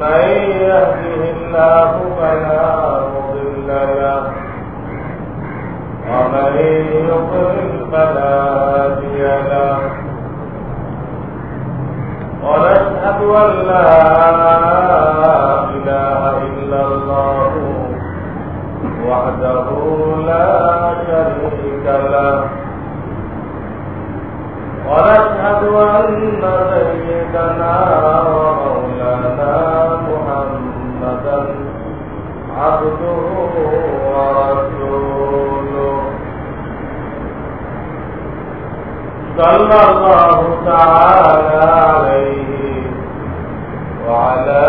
من يهده الله فلا مضل له ومن يضلل فلا له ونشهد أن لا إله إلا الله وحده لا شريك له. ونشهد أن سيدنا محمدا عبده ورسوله. صلى الله تعالى عليه وعلى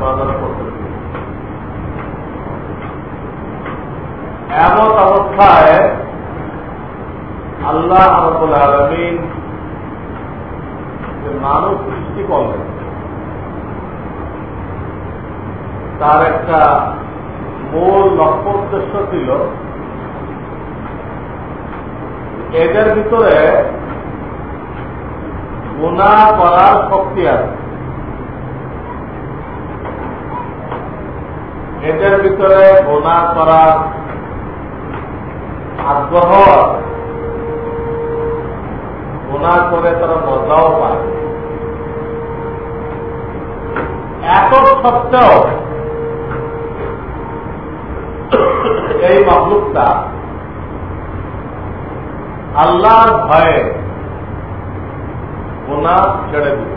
ফেরেস্তা করতে এমন অবস্থায় আল্লাহ আবুল আলমিন যে মানুষ সৃষ্টি করলেন, তার একটা মূল লক্ষ্য উদ্দেশ্য ছিল এদের ভিতরে গুণা করার শক্তি আছে। এদের ভিতরে গুণা করার আগ্রহ গুণা করে তারা মজাও পায়। এত সত্ত্বেও এই মহলুকটা আল্লাহর ভয়ে গুণা ছেড়ে দিল।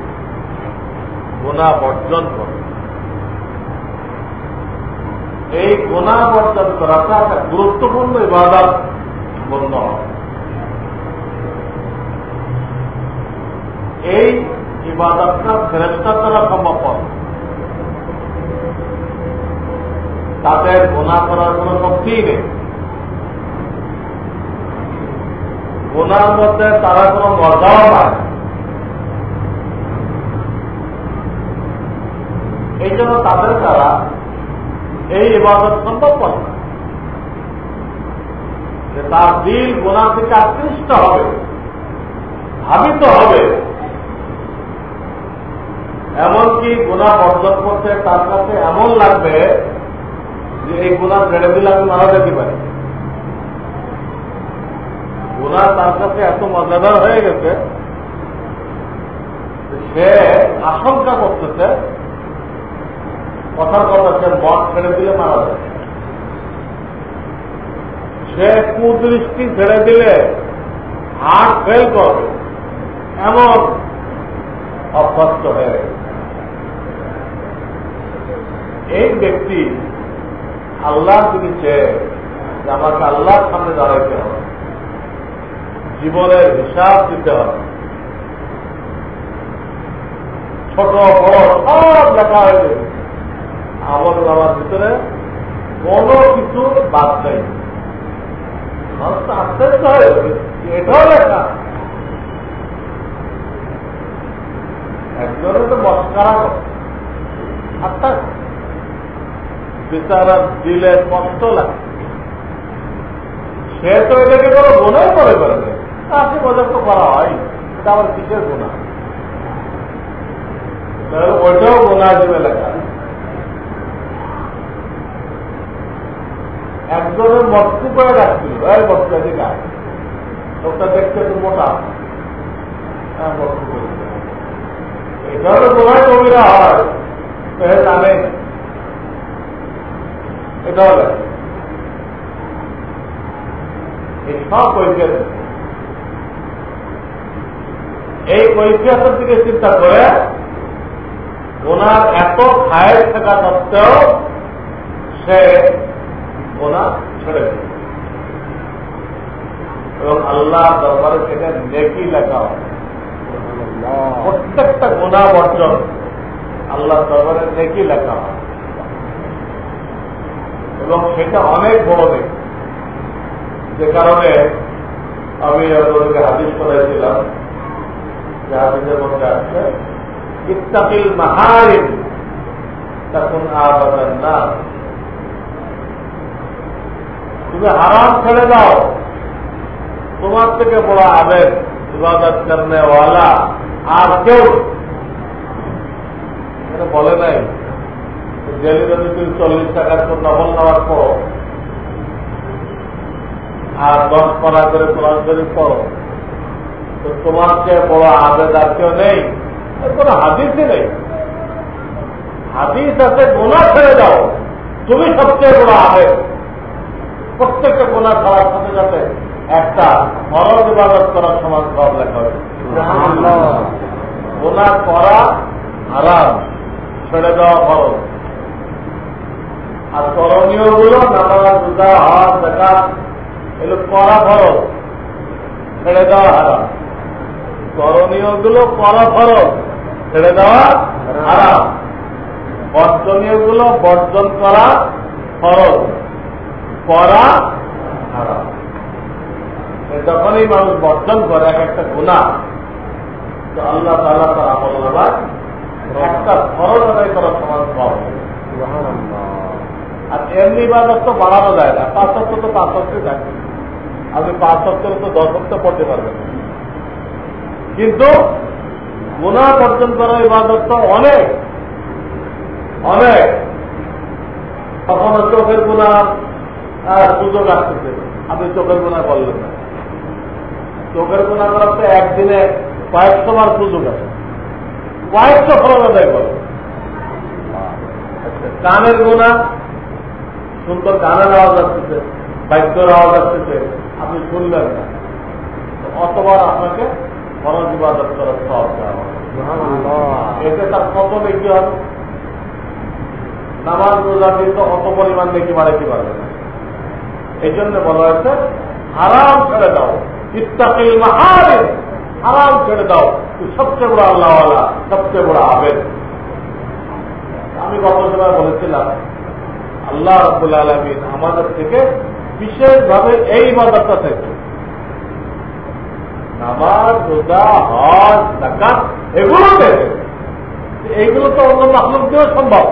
গুণা বর্জন করে। এই গুণা বর্জন করাটা একটা গুরুত্বপূর্ণ ইবাদত হয়। এই ইবাদতটা ফেরেস্তার দ্বারা সম্ভব তাদের গোনা করার কোন শক্তিই নেই। গোনার মধ্যে তারা কোন মজাও পায় এই জন্য তাদের দ্বারা এই ইবাদত সম্ভব করে না। যে তার দিল গোনা থেকে আকৃষ্ট হবে ভাবিত হবে, এমনকি গুণা বর্জন করতে তার কাছে এমন লাগবে যে এই গুণা ছেড়ে দিলে আমি মারা যেতে পারি। তার কাছে এত মজাদার হয়ে গেছে সে আশঙ্কা করতেছে কথার কথা সে মদ ছেড়ে দিলে মারা যাবে সে কুদৃষ্টি ছেড়ে দিলে হার্ট ফেল করবে। এমন অভ্যস্ত হয়ে এই ব্যক্তি আল্লাহ যদি চেয়ে আমাকে আল্লাহর সামনে দাঁড়াইতে হবে, জীবনের হিসাব দিতে হবে, ছোট বড় সব লেখা হয়ে গেছে আমল নামার ভিতরে কোন কিছু বাদ নেই। আশ্চর্য লেখা। একজনে তো আচ্ছা সে তো এটাকে কোনো করে করে হয় এটা আবার কিসের গুণা? ওইটাও গুণা হিসেবে লেখা। একজনের মস্কু করে রাখছিল। এই মস্কু এদিকে লোকটা দেখতে মোটা। হ্যাঁ গোনায় কবিরা হয়। জানে। এটা এই সব কৈফিয়ত এই কৈফিয়তের দিকে চিন্তা করে ওনার এত খায়ের থাকা সত্ত্বেও সে ওনার ছেড়ে দিল। এবং আল্লাহ দরবারে সেটা নেকি লেখা হয়। প্রত্যেকটা গোনা বর্জন আল্লাহ দরবারে নেকি লেখা হয়। এবং সেটা অনেক বড় দিক যে কারণে আমি আপনাদেরকে হাদিস করেছিলাম যে হাদিসের মধ্যে আছে, ইত্তাকিল মাহারিম তখন আবাদান না তুমি হারাম ছেড়ে দাও। তোমার থেকে বড় আবেগ ইবাদত করনে আর কেউ এটা বলে নাই, জেলে যদি তুমি চল্লিশ টাকার তো নকল নেওয়ার পর, আর দশ পারা করে কোরআন শরীফ পড়ো। তো তোমার চেয়ে বড় আবেদ আর কেউ নেই কোন হাদিসই নেই। হাদিস আছে গোনা ছেড়ে দাও। তুমি সবচেয়ে বড় আবেদ প্রত্যেকটা গোনা ছাড়ার সাথে সাথে একটা ফরজ ইবাদত করার সমান সব লেখা হবে গোনা করা হারাম, ছেড়ে দেওয়া ফরজ। আর করণীয়গুলো নামাজ, রোজা, হজ দেখাত এগুলো করা ফরজ, ছেড়ে দেওয়া হারাম। করণীয়গুলো করা ফরজ, ছেড়ে দেওয়া হারাম। বর্জনীয়গুলো বর্জন করা ফরজ। করা হারাম। যখনই মানুষ বর্জন করে এক একটা গুণা তো আল্লাহ তালা তার আমল নামায় একটা ফরজ আদায় করার সমান সব আর এমনি বাজার তো বাড়ানো যায় না পাঁচ সপ্তাহ তো পাঁচ সপ্তাহে যায়। আপনি পাঁচ সপ্তাহে তো দশ সপ্তাহ পড়তে পারবেন। কিন্তু গুণা বর্জন করা ইবাদত তো অনেক অনেক। তখন চোখের গুণা সুযোগ আসতেছে। আপনি চোখের গুণা বললেন না। চোখের গুণা করার তো একদিনে কয়েকশো বার সুযোগ আছে কয়েকশো ফলন আদায় করে কানের গুণা সুন্দর গানের আওয়াজ আসতেছে বাক্যর আওয়াজ আসতেছে আপনি শুনলেন না। অতবার আপনাকে ফরজ ইবাদত করার সব এতে তার কত বেশি হবে নামাজ রোজা কিন্তু অত পরিমাণ দেখি বাড়াইতে পারবে না। এই জন্য বলা হয়েছে, হারাম ছেড়ে দাও, ইত্তাকিল মাহারে হারাম ছেড়ে দাও, তুই সবচেয়ে বড় আল্লাহওয়ালা, সবচেয়ে বড় আবেদ। আমি গত সময় বলেছিলাম, আল্লাহ রব্বুল আলমিন আমাদের থেকে বিশেষভাবে এই মাদারটা থেকে নামাজ, রোজা, হজ ডাকাত এগুলো থেকে এইগুলো তো অন্য মাহলুক দিয়েও সম্ভব।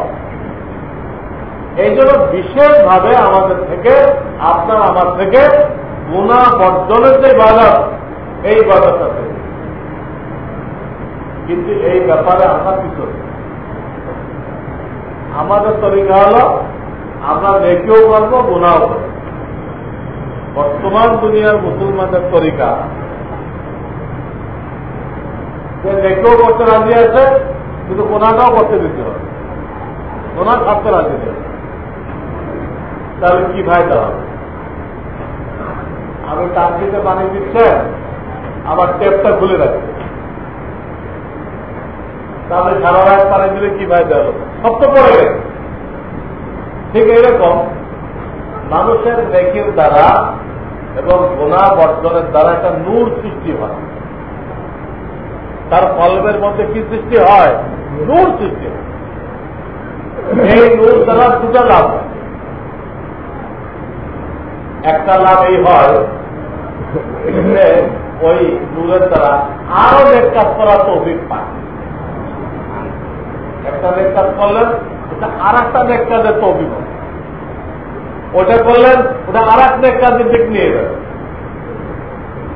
এই জন্য বিশেষভাবে আমাদের থেকে, আপনার আমার থেকে গুণা বর্জনের যে বাজার এই বাজারটা থেকে কিন্তু এই ব্যাপারে আমরা কিছু আমাদের তরিকা হল, আমরা নেকেও করব, গুণাও করব। বর্তমান দুনিয়ার মুসলমানদের তরিকা। যে নেকেও করতে রাজি আছে, কিন্তু কোনাটাও করতে দিতে হবে। কোনা থাকতে রাজি নেই। তাহলে কি ফায়দা হবে আমি টাঙ্কিতে পানি দিচ্ছেন আবার টেপটা খুলে রাখছে। তাহলে সারা রাত পানি দিলে কি ফায়দা হলো সব তো পড়ে গেছে। ঠিক এরকম, মানুষের নেকির দ্বারা এবং গোনা বর্জনের দ্বারা একটা নূর সৃষ্টি হয়। তার কলমের মধ্যে কি সৃষ্টি হয়? নূর সৃষ্টি হয়। এই নূর দ্বারা দুটা লাভ হয়। একটা লাভ এই হয় ওই নূরের দ্বারা আরও নেক কাজ করার তো পায়। একটা কাজ করলেন, ওটা আর একটা নেক কাজের তো অভিজ্ঞতা ওটা করলেন, ওটা আর এক নেক কাজের দিক নিয়ে যাবে।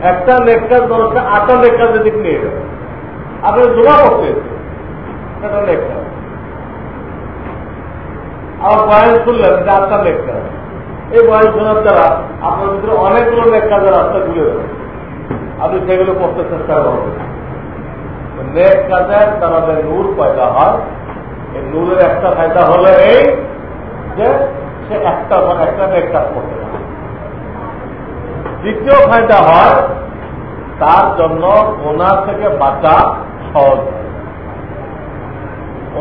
একটা নেক কাজ দরকার আটটা কাজের দিক নিয়ে যাবে। আপনি জমা করতে সেটা নেক কাজ আবার বয়স শুনলেন যে আটটা কাজ এই বয়স শোনার দ্বারা আপনার ভিতরে অনেকগুলো নেক কাজের রাস্তা ঘুরে যাবে। আপনি সেগুলো করতে চেষ্টা করবেন। নেক কাজের তারা যে নূর পয়দা হয়, এই নূরের একটা ফায়দা হলো এই যে সে একটা একটা নেক কাজ করতে পারে। দ্বিতীয় ফায়দা হয়, তার জন্য ওনার থেকে বাঁচা সহজ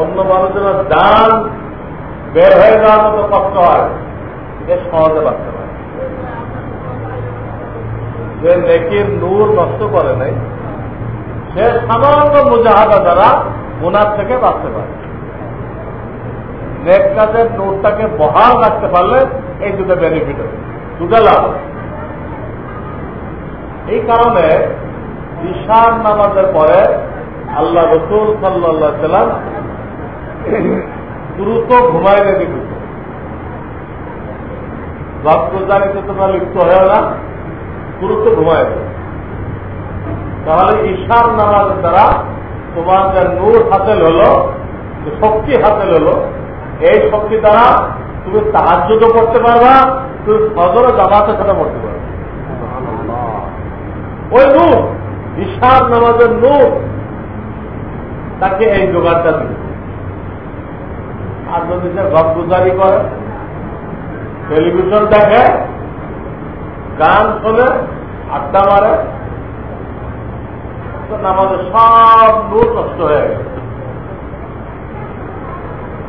অন্য মানুষের দান বের হয়ে যাওয়ার মতো কষ্ট হয়। সে সহজে বাঁচতে পারে। যে নেকির নূর নষ্ট করে নাই, সে সাধারণত মুজাহাদা দ্বারা ওনার থেকে বাঁচতে পারে। নেক কাজের নোটটাকে বহাল রাখতে পারলে এই দুটো বেনিফিট হবে দুটো লাভ এই কারণে ঈশান নামাজের পরে আল্লাহ রসুল সাল্লা সাল্লাম দ্রুত ঘুমাইলে দিত রক্তজানিতে তোমরা লিপ্ত হয়েও না, গুরুত্ব ঘুমায় তাহলে ঈশান নামাজের দ্বারা তোমার যে নূর হাতেল হলো শক্তি হাতেল হলো, এই শক্তি দ্বারা তুমি সাহায্য করতে পারবা, তুমি সদর জামাতের সাথে পড়তে পারবে। ওই নূর ঈশান নামাজের নূর, তাকে এই জোগাড়টা দিবে। আর যদি সে গুজারি করে টেলিভিশন দেখে, গান শোনে, আড্ডা মারে নামাজের সব নূর নষ্ট হয়ে গেল।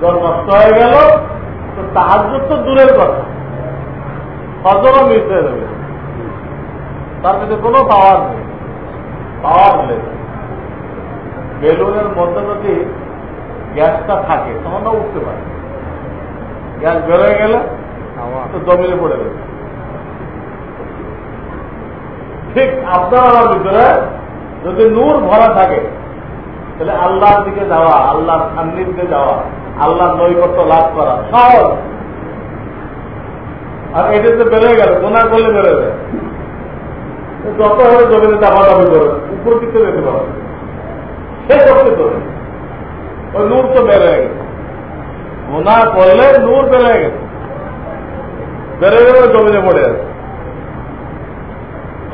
জল নষ্ট হয়ে গেল, তো তাহার তো দূরের কথা। ফজরও মিস হয়ে তার মধ্যে কোনো পাওয়ার নেই। পাওয়ার নেই। বেলুনের মধ্যে যদি গ্যাসটা থাকে, তখন উঠতে পারে। গ্যাস বেরোয় গেলে তো জমিনে পড়ে যাবে ঠিক আপনার ভিতরে যদি নূর ভরা থাকে, তাহলে আল্লাহর দিকে যাওয়া, আল্লাহর সান্নিধ্যে যাওয়া, আল্লাহর নৈকট্য লাভ করা সহজ। আর এটা তো বেড়ে গেল গোনা করলে বেড়ে যায়। যত হলে জমিনে দাবি করে উপর দিকে যেতে পারবে। সে করতে তোলে ওই নূর তো বেড়ে গেছে। গোনা করলে নূর বেড়ে গেছে। বেড়ে গেলে জমিনে পড়ে আছে।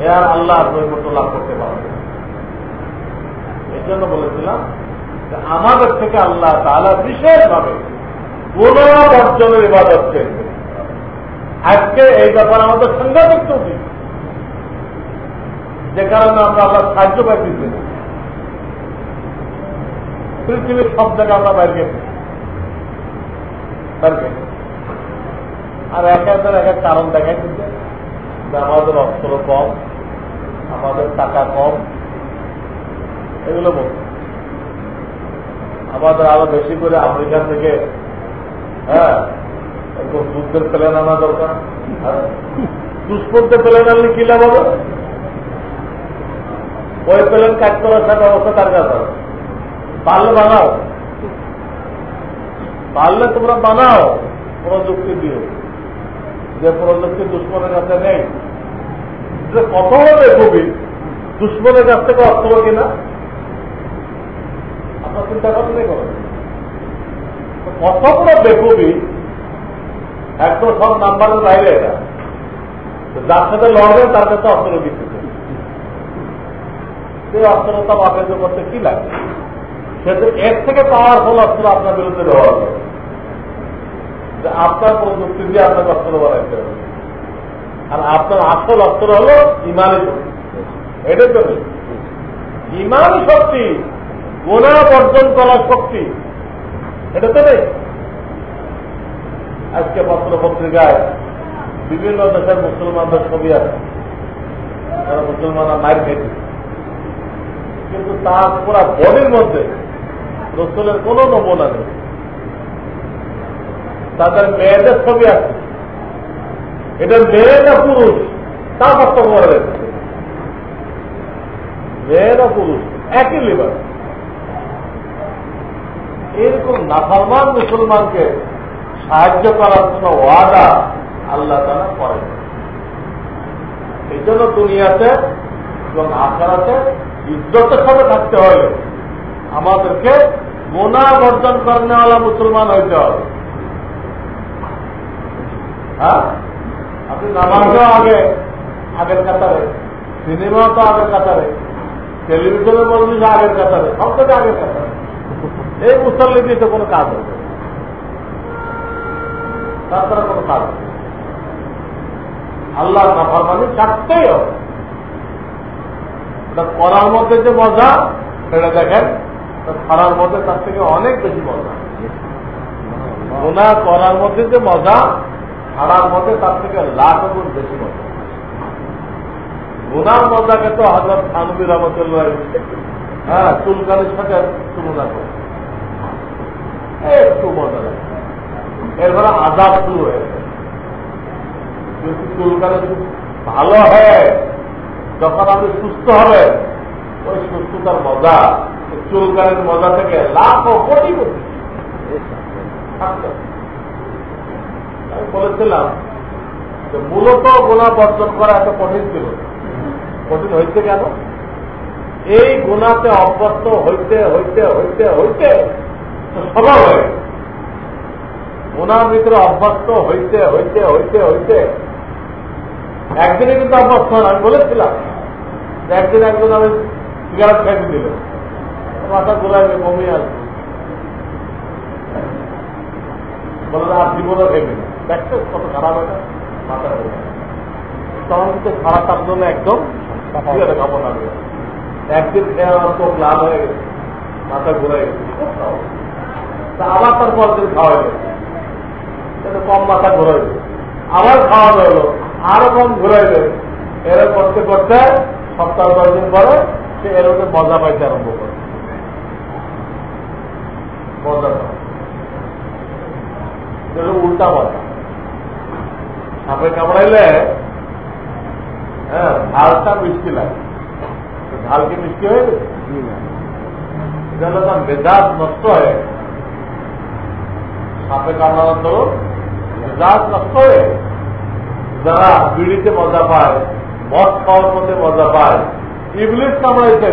এ আর আল্লাহ নৈকট্য লাভ করতে পারবে এই জন্য বলেছিলাম যে আমাদের থেকে আল্লাহ তাহলে বিশেষভাবে কোন অর্জনের ইবাদত চেয়েছে আজকে এই ব্যাপারে আমাদের সাংঘাতিক ত্রুটি যে কারণে আমরা আল্লাহ সাহায্য পাইতেছি না পৃথিবীর সব জায়গায় আমরা বাইরে গেছি। আর এক একজন এক এক কারণ দেখাই দিচ্ছে। যে আমাদের অস্ত্র কম, আমাদের টাকা কম, এগুলো বলছে আমাদের আরও বেশি করে আমেরিকা থেকে হ্যাঁ একদম যুদ্ধের প্ল্যান আনা দরকার। দুষ্পদের প্ল্যান আনলে কি লাভ হবে? ওই প্ল্যান কাজ করার সাথে অবস্থা তার কাছে পারলে বানাও। পারলে তোমরা বানাও প্রযুক্তি দিও যে প্রযুক্তি দুষ্পদের কাছে নেই। যে কত হবে কবি? দুষ্পদের কাছ থেকে অস্ত্র কিনা? আপনার চিন্তা করতে করেন। কত বেকুবি? একদম সব নাম্বারের বাইরে এটা যার সাথে লড়বেন, তার কাছে অস্ত্র দিচ্ছে সেই অস্ত্রতা বাপেজ করতে কি লাগে? সে তো এর থেকে পাওয়ারফুল অস্ত্র আপনার বিরুদ্ধে ব্যবহার করে। যে আপনার প্রযুক্তি দিয়ে আপনাকে অস্ত্র বানাইতে হবে। আর আপনার আসল অস্ত্র হল ইমানই শক্তি। এটাই তো নেই ইমান শক্তি গোনা বর্জন করার শক্তি এটা তো নেই। আজকে পত্র পত্রিকায় বিভিন্ন দেশের মুসলমানদের ছবি আছে। তারা মুসলমানরা মায়ের খেয়েছে। কিন্তু তার পুরা বডির মধ্যে রসুলের কোন নমুনা নেই। তাদের মেয়েদের ছবি আছে। এটা মেয়ে না পুরুষ, তা বক্তব্য করে রেখেছে মেয়ে না পুরুষ, একই লিবার এরকম নাফরমান মুসলমানকে সাহায্য করার কোন ওয়াদা আল্লাহ তারা করেন এই জন্য দুনিয়াতে এবং আখারাতে ইজ্জতের সাথে থাকতে হলে আমাদেরকে মোনা বর্জন করেনা মুসলমান হইতে হবে। হ্যাঁ? আপনি নামাজও আগে, আগের কাতারে তো আগের কাতারে আগের কাতারে, সব থেকে আগের কাতারে। এই মুসল্লি দিয়ে তো কোনো কাজ হবে কোনো কাজ আল্লাহ নাফারমানি চারতেই হবে। করার মধ্যে যে মজা, সেটা দেখেন করার মধ্যে তার থেকে অনেক বেশি মজা। গুণা করার মধ্যে যে মজা ছাড়ার মধ্যে তার থেকে লাখ গুণ বেশি মজা। গুনার মজাকে তো হজরত থানবির রহমতুল্লাহ হ্যাঁ চুলকানির সাথে তুলনা করে। একটু মজা লাগে। এরপরে আজাব শুরু হয়ে যদি চুলকানি ভালো হয়, যখন আপনি সুস্থ হবেন, ওই সুস্থতার মজা চুলকানির মজা থেকে লাখ কোটি কোটি আমি বলেছিলাম যে মূলত গোনা বর্জন করা এত কঠিন ছিল। কঠিন হয়েছে কেন? এই গুণাতে অভ্যস্ত হইতে হইতে হইতে হইতে স্বভাব হয়ে গুণার ভিতরে অভ্যস্ত হইতে হইতে হইতে হইতে একদিনে কিন্তু অভ্যস্ত হন। আমি বলেছিলাম যে একদিন একজন আমি সিগারেট খাইতে দিল। মাথা ঘুরাই কমিয়ে আসবে। বলে, আর জীবনও খেয়ে দেখছ কত খারাপ এটা মাথা তখন কিন্তু খারাপ তার জন্য একদম খাব না একদিন চোখ লাল হয়ে গেছে মাথা ঘুরে গেছে আবার তার খাওয়া গেছে। কম মাথা ঘুরে গেছে। আবার খাওয়ানো হলো আরও কম ঘুরে গেছে। এরকম করতে করতে সপ্তাহ দশ দিন পরে সে এরকম মজা পাইতে আরম্ভ করে। মজা উল্টা মজা। সাপে কামড়াইলে হ্যাঁ ঝালটা মিষ্টি লাগে। ঝাল কি মিষ্টি হয়ে গেছে? তার মেজাজ নষ্ট হয়ে সাপে কামড়ানোর ধরুন মেজাজ নষ্ট হয়ে যারা বিড়িতে মজা পায় মদ খাওয়ার মধ্যে মজা পায় ইংলিশ কামড়াইতে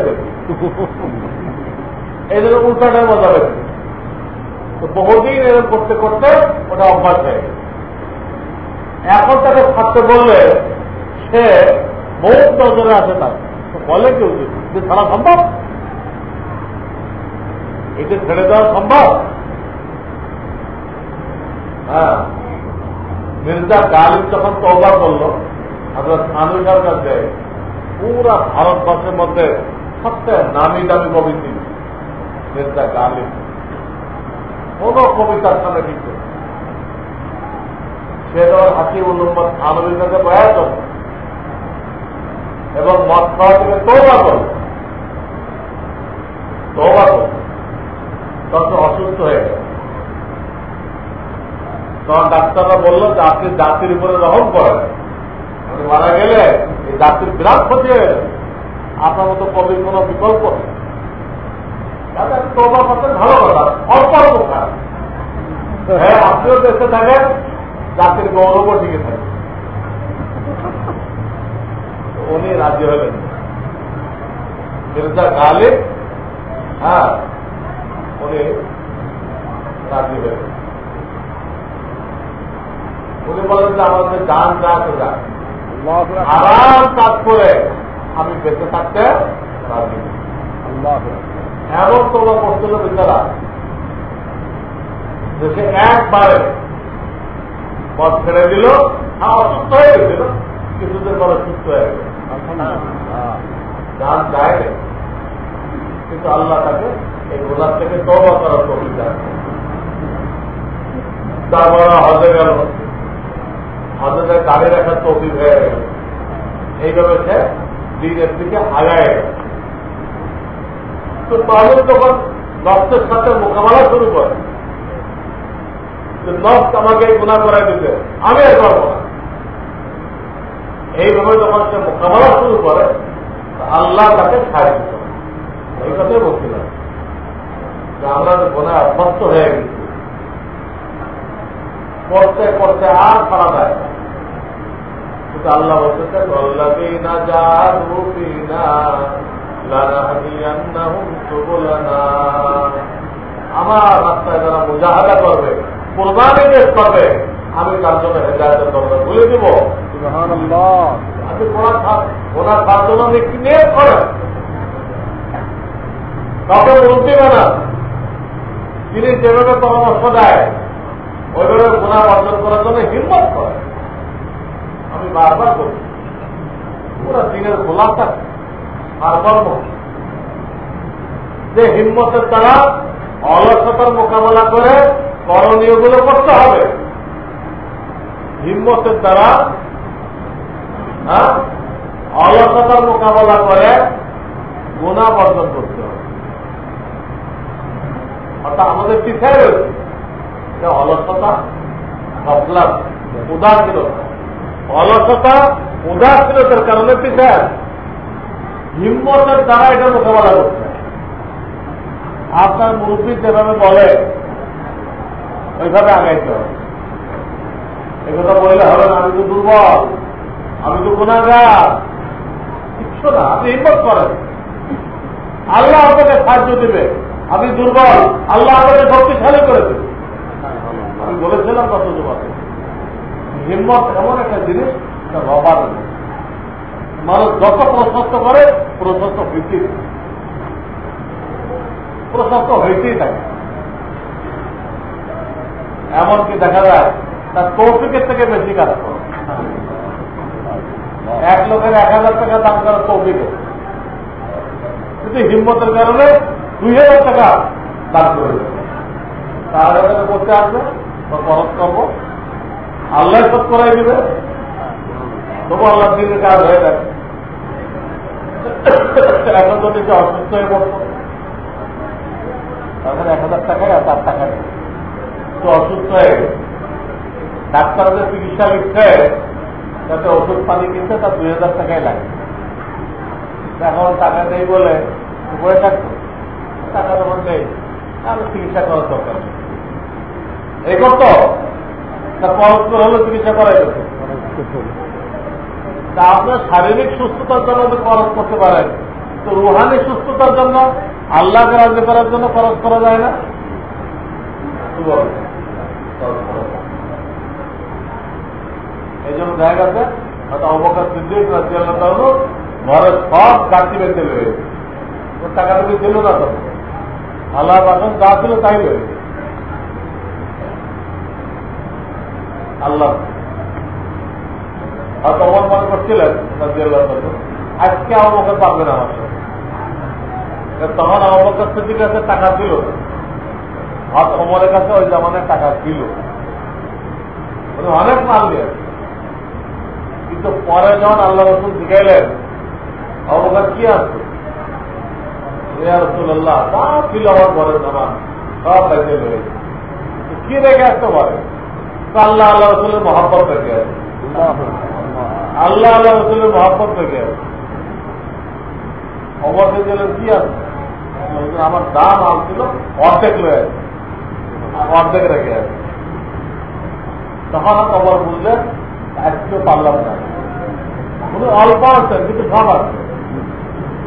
এই জন্য উল্টাটায় মজা পেয়েছে তো বহুদিন এরকম করতে করতে ওটা অভ্যাস হয়ে গেছে। এখন তাকে থাকতে বললে সে বহুত নজরে আসে না বলে কেউ যে ছাড়া সম্ভব? এটা ছেড়ে দেওয়া সম্ভব? হ্যাঁ। মির্জা গালিব যখন তবা করল আপনার স্থানীয় কাছে পুরা ভারতবর্ষের মধ্যে সবচেয়ে নামি দামি কবি ছিল মির্জা গালিব। কোন কবিতার সামনে ঠিক সে যখন হাকিম বয়াত এবং মদ খাওয়া থেকে তখন অসুস্থ হয়ে গেল। তখন ডাক্তাররা বলল যে, আপনি জাতির উপরে রহম করেন। মারা গেলে এই জাতির বিরাট ক্ষতি হয়ে আপনার মতো কবির কোন বিকল্প নেই। তৌবা করতেন ভালো কথা, অল্প খারাপ হ্যাঁ আপনিও দেশে থাকেন। জাতির গৌরবও টিকে থাকে উনি রাজি হলেন। মির্জা গালিব হ্যাঁ উনি রাজি হলেন। উনি বলেন যে আমাদের যান যা আছে যান আরাম কাজ করে আমি বেঁচে থাকতে রাজি এমন তোমরা করছিল বিচারা সে একবারে পথ ছেড়ে দিল অসুস্থ হয়ে গেছিল, কিছুদিন পরে সুস্থ হয়ে গেল। যান যায় কিন্তু আল্লাহ তাকে এই গোলাপ থেকে তবা করার কবিতা তারপর হজে গেল। হজে গাড়ি রাখার তৌফিক হয়ে গেল। এইভাবে সে দিনের দিকে আগায় গেল। তো তাহলে যখন নষ্টের সাথে মোকাবেলা শুরু করে নষ্ট আমাকে গুণা করাই দিতে আমি আর করব না। এইভাবে যখন সে মোকাবেলা শুরু করে আল্লাহ তাকে ছাড় দিত এই কথাই বলছিলাম। যে আমরা গোনা অভ্যস্ত হয়ে গেছি করতে করতে আর ছাড়া দেয় কিন্তু আল্লাহ বলতেছে যা আমার রাস্তায় যারা মুজাহাদা করবে কোরবানি পেশ করবে আমি তার জন্য হেদায়তের দরজা বলে দিব। আপনি ওনার তার জন্য নিয়ে করেন? কাউকে বলতে না তিনি যেভাবে পরামর্শ দেয় ওইভাবে গুণা অর্জন করার জন্য হিম্মত করে। আমি বারবার বলি পুরো দিনের গোলাপটা আর কর্ম যে হিম্মতের দ্বারা অলসতার মোকাবেলা করে করণীয়গুলো করতে হবে। হিম্মতের দ্বারা হ্যাঁ, অলসতার মোকাবেলা করে গুণা বর্জন করতে হবে। অর্থাৎ আমাদের পিছিয়ে রয়েছে। অলসতা সফলাম উদাসীনতা। অলসতা উদাসীনতার কারণে পিছিয়ে হিম্মতের দ্বারা এটা মোকাবেলা করছে আপনার মুরব্বী যেভাবে বলে ওইভাবে আগাইতে হবে একথা বললে হবে না, আমি তো দুর্বল, আমি তো গুণাগার কিচ্ছু না, আপনি হিম্মত করেন। আল্লাহ আপনাকে সাহায্য দিবে। আপনি দুর্বল, আল্লাহ আপনাকে শক্তিশালী করে দেবে। আমি বলেছিলাম কত যুবক হিম্মত এমন একটা জিনিস রবার মানুষ যত প্রশস্ত করে, প্রশস্ত হইতেই প্রশস্ত হইতেই থাকে। এমনকি দেখা যায়, তার কৌফিকের থেকে বেশি কাজ করে। এক লোকের এক হাজার টাকা দাম করার কৌফিকে কিন্তু হিম্মতের কারণে দুই হাজার টাকা দান করে তাহলে করতে আসবে বা খরচ করব আল্লাহ সব করাই দিবে। তবু আল্লাহ দিনের কাজ হয়ে যাবে। এখন যদি অসুস্থ হয়ে পড়তো তাহলে এক হাজার টাকায় আর চার টাকায় তো অসুস্থ হয়ে গেছে। ডাক্তারদের চিকিৎসা লিখছে যাতে ওষুধ পানি কিনতে তার দুই হাজার টাকায় লাগে। এখন টাকা নেই বলে বয়ে থাকতো টাকা যখন নেই তাহলে চিকিৎসা করার দরকার এই করতো তার পরস্পর হলে চিকিৎসা করাই যেত তা আপনার শারীরিক সুস্থতার জন্য খরচ করতে পারেন। তো রুহানি সুস্থতার জন্য, আল্লাহকে রাজ্য করার জন্য খরচ করা যায় না? এই জন্য দেখা গেছে, হয়তো অবকাশ সিদ্দিক রাজ্য ঘরে সব গাছি বেঁধে রয়েছে ওর টাকা তুমি ছিল না তো। আল্লাহ বাসন যা ছিল তাই রয়েছে আল্লাহ। মনে করছিলেন আজকে আমার পারবে না আমার তখন আমার কাছে টাকা ছিল। হয়তো অমরের কাছে ওই জামানের টাকা ছিল। অনেক মাল দিয়ে কিন্তু পরে যখন আল্লাহ রসুল শিখাইলেন অবকাশ কি আছে রসুল্লাহ আমার পরের জামান সব বাইতে রয়েছে কি রেখে আসতে পারে আল্লাহ আল্লাহ রসুলের মহাব্বত রেখে আছে আল্লাহ আল্লাহ রসুলের মহাব্বত রেখে আছে অবশ্যই দিলেন কি আছে আমার দাম ছিল, অর্ধেক লয়ে আছে অর্ধেক রেখে আছে তখন খবর বুঝলেন আজকে পারলাম না। অল্প আছেন কিন্তু সব আছে।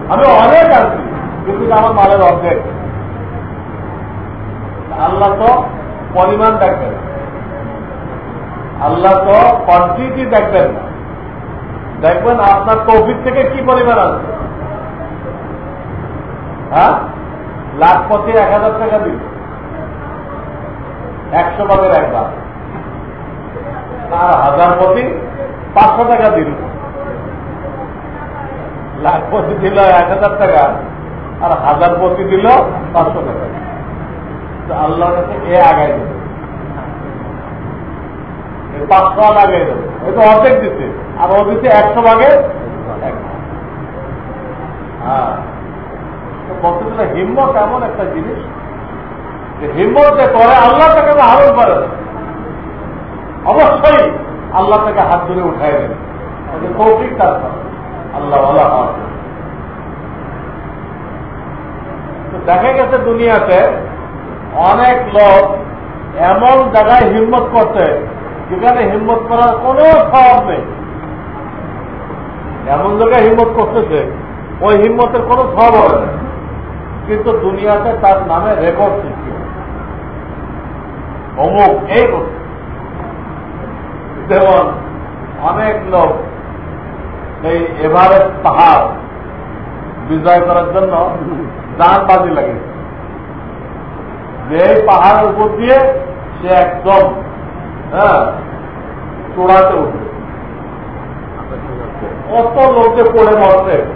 আমি অনেক আছি, কিন্তু আমার মালের অর্ধেক। আল্লাহ তো পরিমাণ দেখবেন। আল্লাহ তো কোয়ান্টিটি দেখবেন। না দেখবেন আপনার তৌফিক থেকে কি পরিমাণ আছে? হ্যাঁ? লাখ পথে এক হাজার টাকা দিল একশো ভাগের একবার। আর হাজার প্রতি পাঁচশো টাকা দিল লাখ প্রতি দিল, এক হাজার টাকা। আর হাজার প্রতি দিল, পাঁচশো টাকা। আল্লাহর কাছে এ আগাই দেবে। পাঁচশো হাত আগাই দেবে। এই তো অর্ধেক দিচ্ছে আর ও দিচ্ছে একশো ভাগে হ্যাঁ। বলতে হিম্মত এমন একটা জিনিস যে হিম্মত যে করে, আল্লাহ তাকে আহরণ করে। অবশ্যই আল্লাহ তাকে হাত ধরে উঠাই দেবে। কৌফিক তার আল্লাহ আল্লাহ দেখা গেছে দুনিয়াতে অনেক লোক এমন জায়গায় হিম্মত করছে, যেখানে হিম্মত করার কোন স্বভাব নেই। এমন জায়গায় হিম্মত করতেছে, ওই হিম্মতের কোন স্বভাব হবে না কিন্তু দুনিয়াতে তার নামে রেকর্ড সৃষ্টি অমুক, এই যেমন অনেক লোক এই এভারেস্ট পাহাড় বিজয় করার জন্য দান বাজি লাগে। যে পাহাড়ের উপর দিয়ে সে একদম হ্যাঁ চূড়াতে উঠবে। কত লোকে পড়ে মরছে,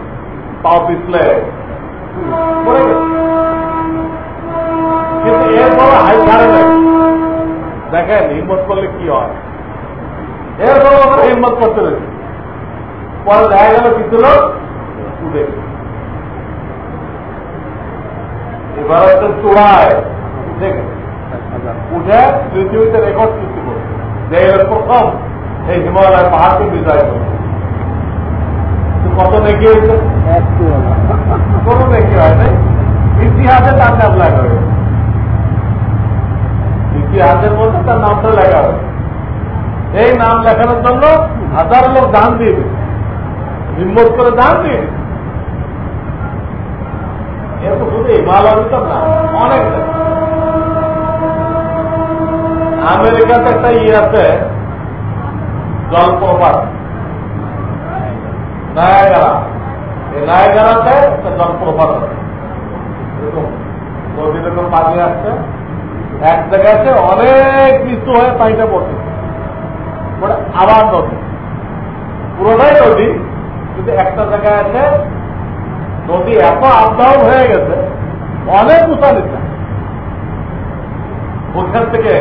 পাও পিছলে। পড়ে গেছে। কিন্তু এরপর হাই ছাড়ে নাই। দেখেন, হিম্মত করলে কি হয়? এরপর ওরা হিম্মত করতে রয়েছে পরে দেখা গেল কি ছিল উঠে। এবার হচ্ছে চূড়ায় উঠে পৃথিবীতে রেকর্ড সৃষ্টি করছে। যে এর প্রথম এই হিমালয় পাহাড়কে বিজয় করছে। কত নেকি হয়েছে? কোন নেকি হয় নাই। ইতিহাসে তার নাম লেখা হয়েছে। ইতিহাসের মধ্যে তার নামটা লেখা হয়েছে। এই নাম লেখানোর জন্য হাজার লোক দান দিয়ে দিবে হিম্মত করে দান দিয়ে দিবে শুধু হিমালয় না, অনেক আমেরিকাতে একটা ইয়ে আছে, জলপ্রপাত। নায়াগারা। এই নায়াগারাতে একটা জলপ্রপাত আছে। এরকম নদী পানি আসছে, এক জায়গাতে অনেক নিচু হয়ে পানিটা পড়ছে। আবার নদী। পুরোটাই নদী। কিন্তু একটা জায়গায় আছে নদী এত আপডাউন হয়ে গেছে, অনেক উঁচা নিচা। ওখান থেকে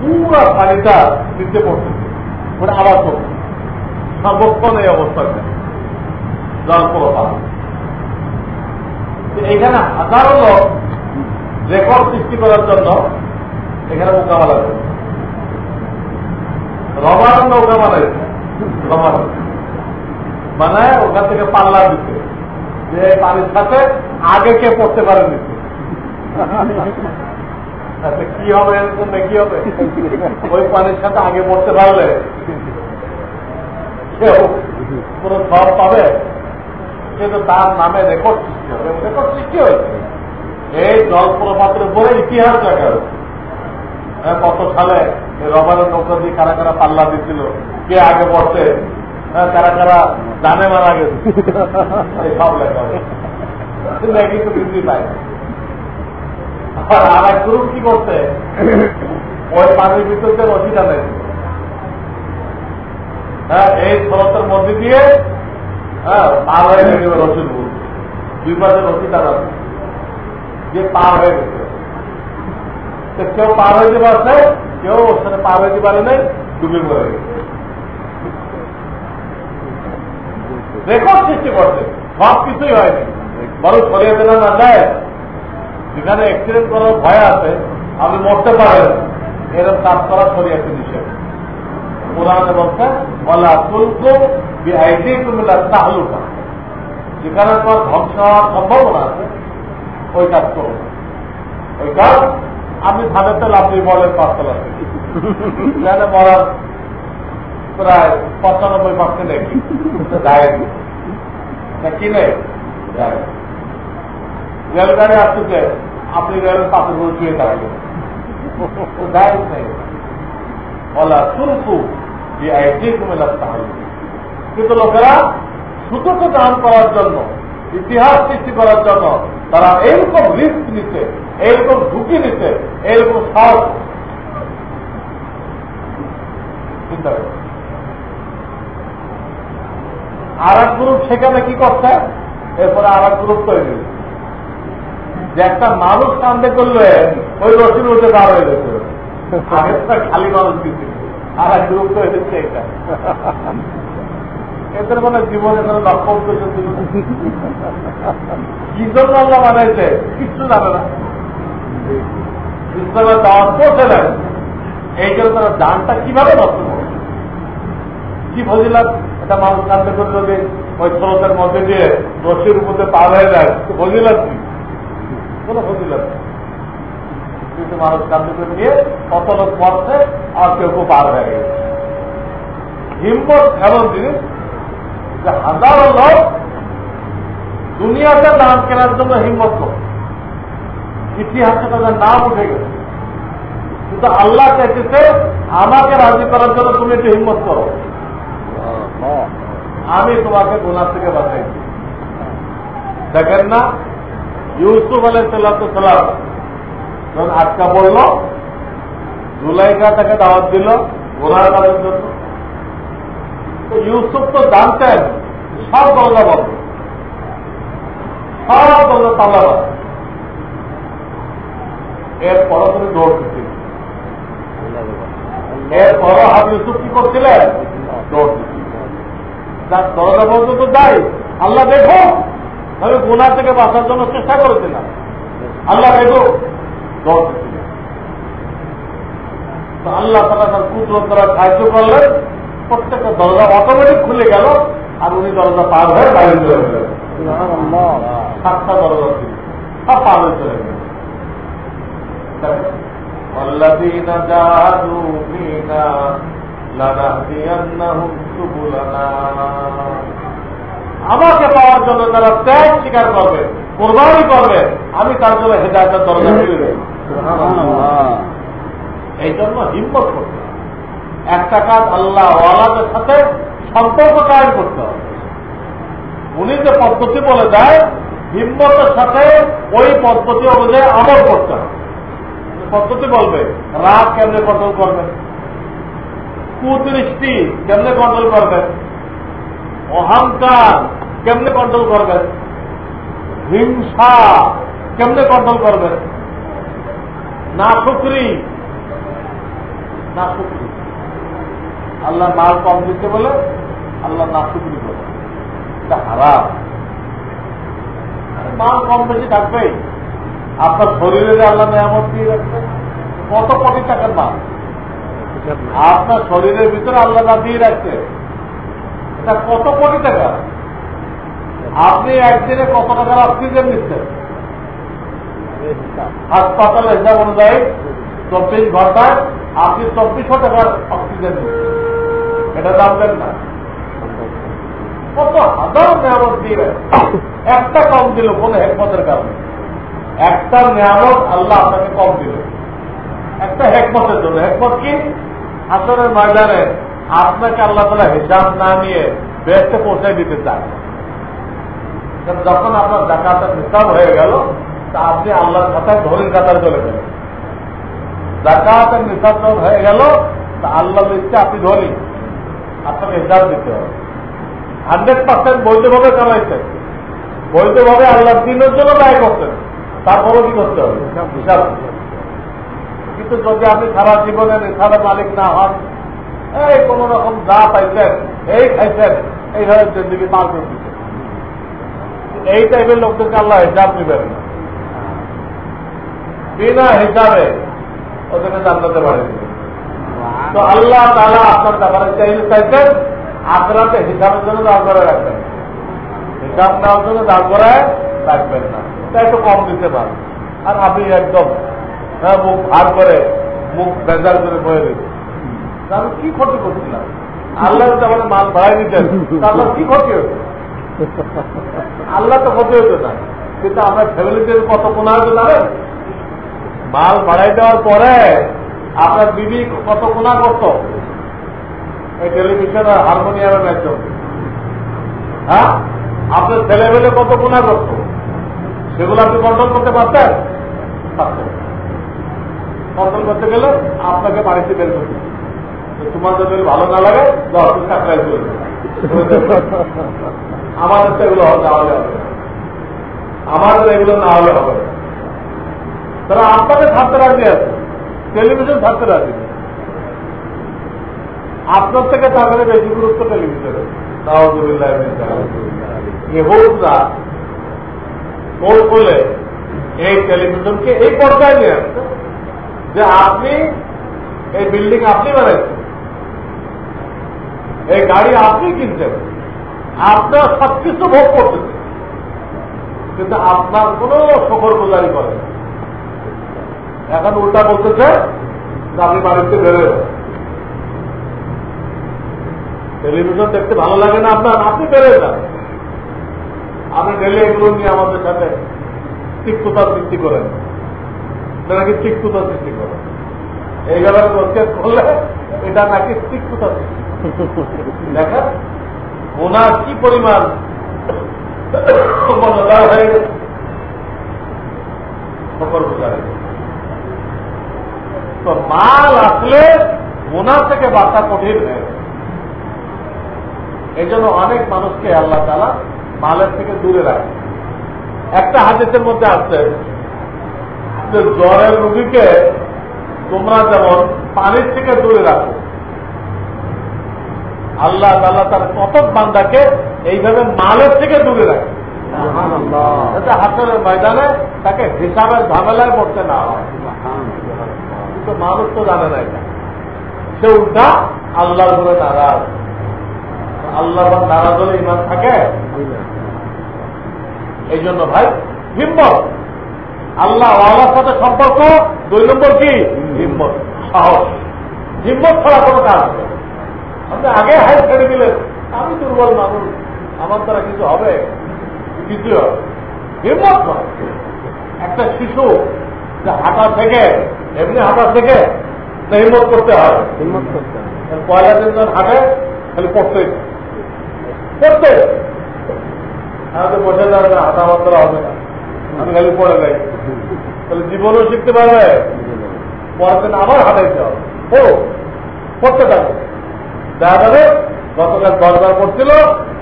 পুরো পানিটা নিচে পড়তেছে। ওটা আবার পড়ছে। সর্বক্ষণ এই অবস্থা জল প্রবাহ এখানে হাজারো লোক রেকর্ড সৃষ্টি করার জন্য এখানে মোকাবেলা করে রবার নৌকা বানাইছে রবার মানে ওখান থেকে পাল্লা দিচ্ছে। যে পানির সাথে আগে কে পড়তে পারে নিচ্ছে আচ্ছা, কি হবে এরকম কি হবে? ওই পানির সাথে আগে পড়তে পারলে কেউ কোন সব পাবে? কিন্তু তার নামে রেকর্ড সৃষ্টি হবে। রেকর্ড সৃষ্টি হয়েছে। এই জলপ্রপাতের উপরে ইতিহাস দেখা হয়েছে। হ্যাঁ, কত সালে রবারের নৌকা দিয়ে কারা কারা পাল্লা দিচ্ছিল কে আগে হ্যাঁ, কারা কারা জানে মারা গেছে। সব লেখা বৃদ্ধি পায়। কি করছে? ওই পানির হ্যাঁ এই স্রোতের মধ্যে দিয়ে হ্যাঁ পার হয়ে গেছে রসির ভুল দুই পাশে রশি টানাচ্ছে যে পার হয়ে গেছে। কেউ পার হইতে পারছে? কেউ ওর সাথে পার হইতে পারে নাই, ডুবে পড়ে গেছে। রেকর্ড সৃষ্টি করছে। সব কিছুই হয়নি বরং সরিয়ে দিলে না যায়। যেখানে অ্যাক্সিডেন্ট করার ভয় আছে আপনি মরতে পারেন এরকম কাজ করা সরিয়েছে নিষেধ। কোরআনে বলছে বলা তুলকু বিআইডি কুমিল্লা তাহলুকা। যেখানে তোমার ধ্বংস হওয়ার সম্ভাবনা আছে ওই কাজ করো। ওই কাজ আপনি ধানের তেল আপনি বলেন পাঁচতলা সেখানে মরার প্রায় পঁচানব্বই পার্সেন্ট একই কি নেই রেলগাড়ি আসতেছে আপনি শুয়ে থাকবেন কিন্তু লোকেরা সুতোকে দান করার জন্য, ইতিহাস সৃষ্টি করার জন্য, তারা এইরকম রিস্ক নিতে এইরকম ঝুঁকি নিতে এইরকম সাহস। চিন্তা করে। আর এক গ্রুপ সেখানে কি করছে? এরপরে আর এক গ্রুপ তৈরি যে একটা মানুষ কান্দে করলে ওই রসির উঠে দাঁড় হয়ে গেছে। খালি মানুষ দিচ্ছে আর এক গ্রুপ তো এসেছে এটা এদের মানে জীবনে কোনো লক্ষ্য উদ্দেশ্য ছিল কি জন্য আল্লাহ বানাইছে? কিচ্ছু জানে না। ইসলামের দাওয়াত পৌঁছে দেয়। এই জন্য তারা দানটা কীভাবে নষ্ট করে? কি ফজিলাত? এটা মানুষ কান্দে করে যদি ওই স্রোতের মধ্যে দিয়ে রশির মধ্যে পার হয়ে যায় ফজিলাত কি? কোনো ফজিলাত কিন্তু মানুষ কান্দে করে নিয়ে কত লোক মরছে, আর কেউ কেউ পার হয়ে গেছে। হিম্মত এমন জিনিস যে হাজারো লোক দুনিয়াতে নাম কেনার জন্য হিম্মত করে। ইতিহাসে তাদের নাম উঠে গেছে। কিন্তু আল্লাহ চাইতেছে, আমাকে রাজি করার জন্য তুমি একটু হিম্মত করো। আমি তোমাকে গুনার থেকে বাঁচাইছি দেখেন না ইউসুফ আলাই সাল্লাম যখন আটকা পড়ল জুলাইকা তাকে দাওয়াত দিল গোলার করার জন্য। তো ইউসুফ তো জানতেন সব দরজা বন্ধ সব দরজা তালা বন্ধ এরপরও তিনি দৌড় দিচ্ছেন এরপরও হাবি ইউসুফ কি করছিলেন? দৌড় দিচ্ছিলেন যার দরজা পর্যন্ত যাই আল্লাহ দেখো আমি গুণা থেকে বাঁচার জন্য চেষ্টা করেছিলাম আল্লাহ দেখো দৌড় দিচ্ছিলেন তো আল্লাহ তারা তার কুদরত দ্বারা সাহায্য করলেন প্রত্যেকটা দরজা অটোমেটিক খুলে গেল আর উনি দরজা পার হয়ে বাইরে চলে গেলেন সাতটা দরজা ছিল সব পার হয়ে চলে গেলেন والذين جاهدوا فينا لنهدينهم سبلنا আমাকে পাওয়ার জন্য তারা ত্যাগ স্বীকার করবে কোরবানি করবে। আমি তার জন্য হেদায়তের দরজা খুলে দেব। এই জন্য হিম্মত করতে একটা কাজ আল্লাহ ওয়ালাদের সাথে সম্পর্ক কায়ন করতে হবে। উনি যে পদ্ধতি বলে দেয় হিম্মতের সাথে ওই পদ্ধতি অনুযায়ী আমল করতে হবে। পদ্ধতি বলবে রাগ কেমনে কন্ট্রোল করবে? কুদৃষ্টি কেমনে কন্ট্রোল করবে? অহংকার কেমনে কন্ট্রোল করবে? হিংসা কেমনে কন্ট্রোল করবে? না শুক্রি না শুক্রি আল্লাহ মাল কম দিতে বলে আল্লাহ না শুক্রি বলে। এটা হারাম। মাল কম বেশি থাকবেই। আপনার শরীরে আল্লাহ নিয়ামত দিয়ে রাখছেন কত কোটি টাকার মাল? আপনার শরীরের ভিতরে আল্লাহ না দিয়ে রাখছে, এটা কত কোটি টাকা? আপনি একদিনে কত টাকার অক্সিজেন নিচ্ছেন? হাসপাতালের হিসাব অনুযায়ী চব্বিশ ঘন্টায় আপনি চব্বিশশো টাকার অক্সিজেন নিচ্ছেন। এটা জানবেন না। কত হাজার নিয়ামত দিয়ে একটা কম দিল কোন হেকমতের কারণে। একটা নিয়ামত আল্লাহ আপনাকে কম দিল। একটা হেকমতের জন্য। হেকমত কি? আসরের ময়দানে আপনাকে আল্লাহ তালা হিসাব না নিয়ে বেশতে পৌঁছাই দিতে চান যখন আপনার জাকাতের হিসাব হয়ে গেল, তা আপনি আল্লাহর খাতায় ধরির কাতার চলে গেলেন। জাকাতের নিসাব যখন হয়ে গেল, তা আল্লাহ দিচ্ছে আপনি ধরি। আপনাকে হিসাব দিতে হবে। হান্ড্রেড পার্সেন্ট বৈধভাবে কামাইছেন বৈধভাবে আল্লাহ দিনের জন্য ব্যয় করতেন তারপরও কি করতে হবে? হিসাব কিন্তু যদি আপনি সারা জীবনে নেশার মালিক না হন এই কোন রকম যা পাইছেন, এই খাইছেন, এইভাবে জিন্দগি পার করে দিচ্ছেন এই টাইপের লোকদেরকে আল্লাহ হিসাব দিবেন। বিনা হিসাবে ওদেরকে জানতে পারে তো আল্লাহ তালা আপনার ব্যাপারে চাইলে চাইছেন আগ্রাতে হিসাবের জন্য দাঁড় করে রাখবেন। হিসাব নেওয়ার জন্য দাঁড় করায় রাখবেন না। এটা একটু কম দিতে পারেন। আর আপনি একদম হ্যাঁ মুখ ভার করে, মুখ বেজার করে বয়ে দিচ্ছেন আমি কি ক্ষতি করছিলাম? আল্লাহ যদি আমাদের মাল বাড়াই দিতেন। তাহলে কি ক্ষতি হতো আল্লাহ তো ক্ষতি হতো না। কিন্তু আমরা ফ্যামিলিতে কত কোনা হতো জানেন? মাল বাড়াই দেওয়ার পরে আপনার বিবি কত কোনা করত? এই টেলিভিশন আর হারমোনিয়ামের মাধ্যমে হ্যাঁ? আপনার ছেলেমেলে কত কোনা করত? সেগুলো আপনি কন্ট্রোল করতে পারতেন। কন্ট্রোল করতে গেলে আপনাকে বাড়িতে বের করতে তোমার যদি ভালো না লাগে, দশ সাপ্লাই করে আমাদের তো এগুলো না হলে হবে। আমাদের এগুলো না হলে হবে তারা আপনাকে থাকতে রাজি আছে। টেলিভিশন থাকতে রাজি আপনার থেকে তাদের বেশি গুরুত্ব টেলিভিশনে। এই টেলিভিশনকে এই পর্যায়ে নিয়ে আসছে যে আপনি এই বিল্ডিং আপনি বানাইছেন। এই গাড়ি আপনি কিনছেন। আপনার সবকিছু ভোগ করতেছে কিন্তু আপনার কোন শকর গুজারি করে এখন উল্টা বলতেছে যে আপনি বাড়িতে বেরোয় টেলিভিশন দেখতে ভালো লাগে না আপনার, আপনি বেরোয় যান আপনি ডেলি এগুলো নিয়ে আমাদের সাথে তিক্ততা বৃদ্ধি করেন। নাকি তিক্ততা সৃষ্টি করেন? এইভাবে প্রস্তুত করলে এটা নাকি তিক্ততা সৃষ্টি ওনার কি পরিমাণ হয়ে গেছে? তো মাল আসলে ওনার থেকে বার্তা কঠিন হয়ে এই জন্য অনেক মানুষকে আল্লাহ তালা মালের থেকে দূরে রাখে একটা হাদিসের মধ্যে আসছে যে জ্বরের রুগীকে তোমরা যেমন পানির থেকে দূরে রাখো আল্লাহ তাল্লাহ তার কতক বান্দাকে এইভাবে মালের থেকে দূরে রাখে। যাতে হাতের ময়দানে তাকে হিসাবের ঝামেলায় পড়তে না হয়। কিন্তু মানুষ তো জানে না এটা। সে উল্টা আল্লাহর ঘরে নারাজ। আল্লাহ নারাজ হলে ইমান থাকে। এই জন্য ভাই হিম্মত। আল্লাহ আল্লাহর সাথে সম্পর্ক দুই নম্বর কি? হিম্মত সাহস। হিম্মত ছাড়া কোনো কাজ হবে আপনি আগে হাই ছেড়ে দিলেন আমি দুর্বল মানুষ আমার দ্বারা কিছু হবে? কিছু হিম্মত নয়। একটা শিশু যে হাঁটা থেকে এমনি হাঁটা থেকে না হিম্মত করতে হয়। হিম্মত করতে হবে পয়লা দিন যখন হাঁটে খালি পড়তে পড়তে তো বসে যাবে হাঁটা দ্বারা হবে না। আমি খালি পড়ে যাই। তাহলে জীবনও শিখতে পারবে। পরের দিন আবার হাঁটাইতে হবে। ও পড়তে থাকবে দেখা যাবে, গতকাল দশবার পড়ছিল,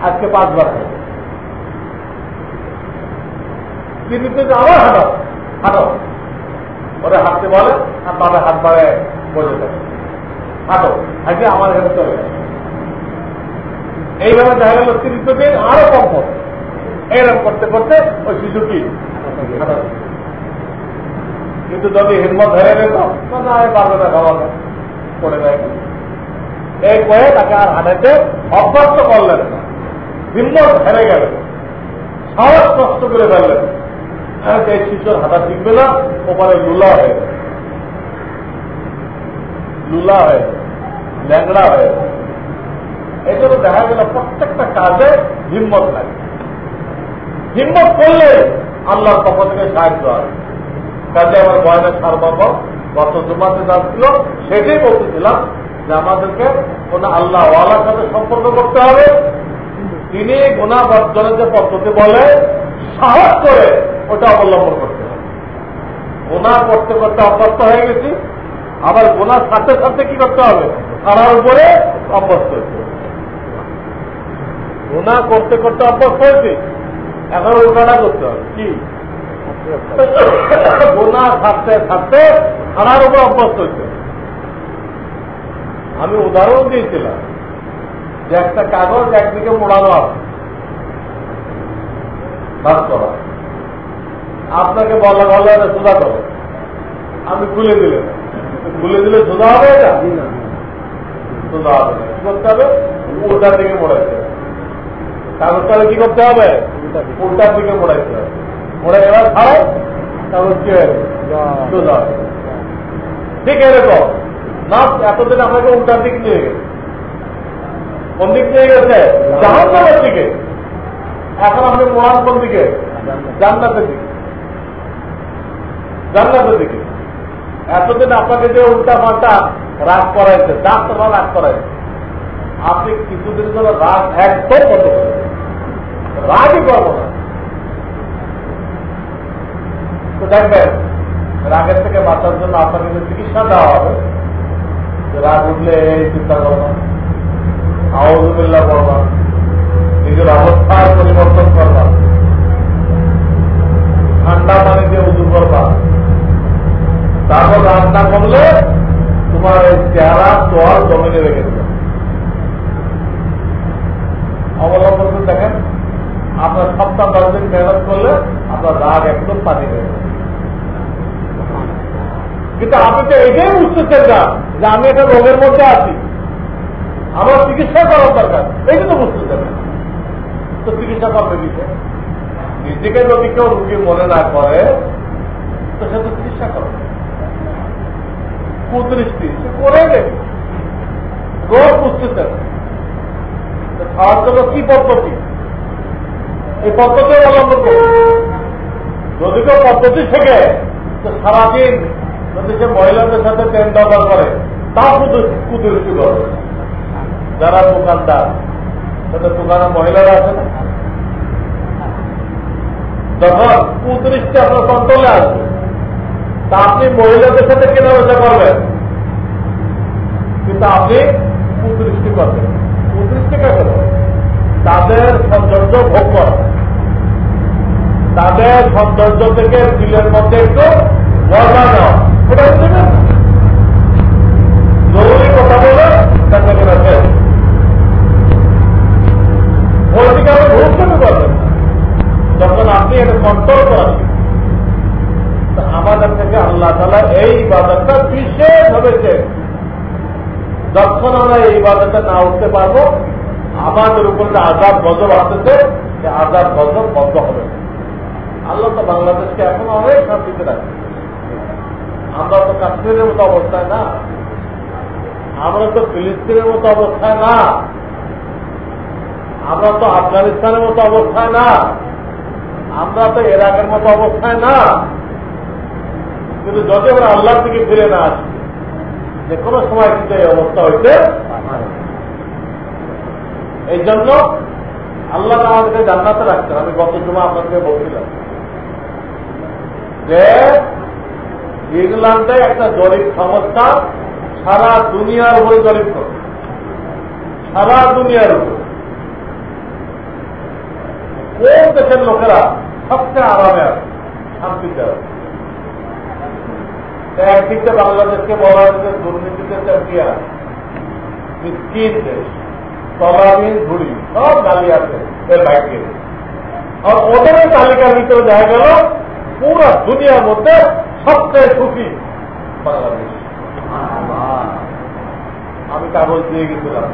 আজকে পাঁচবার খাবে দিদিতে আবার হাঁটাও হাঁটাও। ওরা হাঁটতে বলে, আর বাবা হাত বাড়ায় বসে থাকে। হাঁটো আজকে আমার এখানে চলে এইভাবে দেখা গেল, তিরিশ দিন আরও কম পড়ে। এইরকম করতে করতে ওই শিশুটি কিন্তু যদি হিম্মত ধরে যেত না পারবে না খাওয়া পড়ে যায় এই কয়ে তাকে আর হাঁটাইতে অভ্যস্ত করলেন না। হিম্মত হেরে গেলেন সাহস নষ্ট করে ফেললেন। এই শিশুর হাঁটা শিখবে না, ওপারে লুলা হয়ে লুলা হয়ে ল্যাংড়া হয়ে এই জন্য দেখা গেল প্রত্যেকটা কাজে হিম্মত লাগে। হিম্মত করলে আল্লাহর পক্ষ থেকে সাহায্য হয়। কাজে আমার বয়সের সারবাব গত জুমাতে যাচ্ছিল সেটাই বলতেছিলাম যে আমাদেরকে কোন আল্লাহ ওয়ালার সাথে সম্পর্ক করতে হবে। তিনি গুণা বর্জনের যে পদ্ধতি বলে, সাহস করে ওটা অবলম্বন করতে হবে। গুণা করতে করতে অভ্যস্ত হয়ে গেছি। আবার গোনার সাথে সাথে কি করতে হবে? ছাড়ার উপরে অভ্যস্ত হয়েছে। গুণা করতে করতে অভ্যস্ত হয়েছে। এখন উল্টাটা করতে হবে। কি? গোনা থাকতে থাকতে ছাড়ার উপর অভ্যস্ত হয়েছে আমি উদাহরণ দিয়েছিলাম যে একটা কাগজ একদিকে মোড়ানো আছে। ভাগ করা। আপনাকে বলা বলা সোজা করো। আমি খুলে দিলেন খুলে দিলে সোজা হবে এটা? সোজা হবে কি করতে হবে? উল্টার দিকে মোড়াইতে হবে। কাগজটা কি করতে হবে? উল্টার দিকে মোড়াইতে হবে। মোড়ে এবার ছাড়ো কাগজ কি হয়ে ঠিক এরকম। না এতদিন আপনাকে উল্টার দিক নিয়ে গেছে। কোন দিক নিয়ে গেছে? জাহান্নামের দিকে। এখন আপনি মোড়ান কোন দিকে? জান্নাতের দিকে। জান্নাতের দিকে। এতদিন আপনাকে যে উল্টা পাল্টা রাগ করাইছে ডাক তোমার রাগ করাইছে। আপনি কিছুদিন ধরে রাগ একদম বন্ধ করেন রাগই করব না তো দেখবেন, রাগের থেকে বাঁচার জন্য আপনাকে যে চিকিৎসা দেওয়া হবে। রাগ উঠলে এই চিন্তা করবা আওয়াজুবিল্লা করবা নিজের অবস্থার পরিবর্তন করবা, ঠান্ডা পানি দিয়ে উজু করবা। তারপর রান্না করলে তোমার এই চেহারা, তোয়াল জমিনে রেখে দেবে। অবলম্বন দেখেন আপনার সপ্তাহ দশ দিন মেহনত করলে আপনার রাগ একদম পানি হয়ে কিন্তু আপনি তো এটাই বুঝতেছেন না যে আমি একটা রোগের মধ্যে আছি। আমার চিকিৎসা করার দরকার। এই তো বুঝতেছেন না। তো চিকিৎসা করবে দিকে নিজেকে যদি কেউ রুগী মনে না করে, তো সে তো চিকিৎসা করবে। কুদৃষ্টি, সে করে দেবে রোগ বুঝতেছেন খাওয়ার জন্য কি পদ্ধতি? এই পদ্ধতি অবলম্বন করবে যদি কেউ পদ্ধতি থেকে সারাদিন যদি সে মহিলাদের সাথে ট্রেন দরকার করে তা শুধু কুদৃষ্টি করে। যারা দোকানদার, তাদের দোকানে মহিলারা আছে না? যখন কুদৃষ্টি আপনার কন্ট্রোলে আসবে, তা আপনি মহিলাদের সাথে কেনা বেচা করবেন। কিন্তু আপনি কুদৃষ্টি করবেন। কুদৃষ্টি কাকে তাদের সৌন্দর্য ভোগ করা। তাদের সৌন্দর্য থেকে দিলের মধ্যে একটু মজা নেওয়া। জরুরি কথা বলে তাকে পলিটিকে আপনি ভোট কেন করবেন? যখন আপনি এটা কন্ট্রোল করেন আমাদের থেকে আল্লাহ তালা এই বাজারটা বিশেষ হয়েছে যখন আমরা এই বাজারটা না উঠতে পারব আমাদের উপর যে আজাদ গজব আসতেছে সে আজাদ গজব বন্ধ হবে। আল্লাহ তো বাংলাদেশকে এখন অনেক শান্তিতে রাখে আমরা তো কাশ্মীরের মতো অবস্থায় না। আমরা তো ফিলিস্তিনের মতো অবস্থায় না। আমরা তো আফগানিস্তানের মতো অবস্থায় না। আমরা তো এরাকের মতো অবস্থায় না। কিন্তু যদি আমরা আল্লাহর দিকে ফিরে না আসি, যে কোনো সময় কিন্তু এই অবস্থা হইতে এই জন্য আল্লাহ আমাদেরকে জান্নাতে রাখছেন আমি গত জমা আপনাকে বলছিলাম যে ইংল্যান্ডে একটা জরিপ সংস্থা সারা দুনিয়ার উপরে জরিপ করে সারা দুনিয়ার উপরে। কোন দেশের লোকেরা সবচেয়ে আরামে আছে? শান্তিতে আছে। একদিকে বাংলাদেশকে বলা হয়েছে দুর্নীতিতে চ্যাম্পিয়ন মিসকিন দেশ। তলাবিন ঘুড়ি, সব গালি আছে এর বাইকে আর ওদের তালিকার ভিতরে দেখা গেল, পুরো দুনিয়ার মধ্যে সবচেয়ে সুখী বাংলাদেশ। আমি কাগজ দিয়ে গেছিলাম।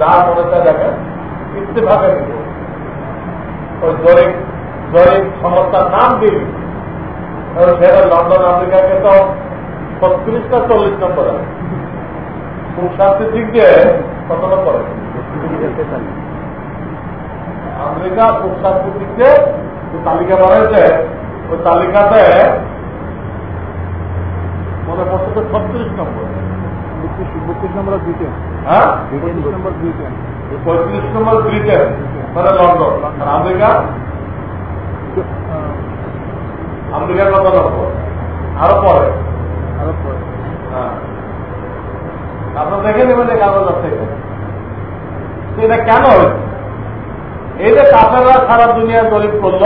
যা মনে চায় দেখেন ইত্তেফাকে দিব ওই জরিপ জরিপ সংস্থার নাম দিই সেটা লন্ডন, আমেরিকাকে তো ছত্রিশটা চল্লিশ নম্বর আছে শান্তির দিক দিয়ে কত নম্বর আমেরিকা শান্তির দিক তালিকা বানাইছে ওই তালিকাতে মনে পড়ছে তো ছত্রিশ নম্বর। বত্রিশ নম্বর ব্রিটেন। হ্যাঁ? Number Britain. পঁয়ত্রিশ নম্বর ব্রিটেন মানে লন্ডন। আমেরিকা? আমেরিকার কত নম্বর আরও পরে। আরও পরে। হ্যাঁ। আপনার দেখে নেবেন কাগজ আছে এটা কেন হয়েছে? এই যে কাফেররা সারা দুনিয়া জরিপ করল,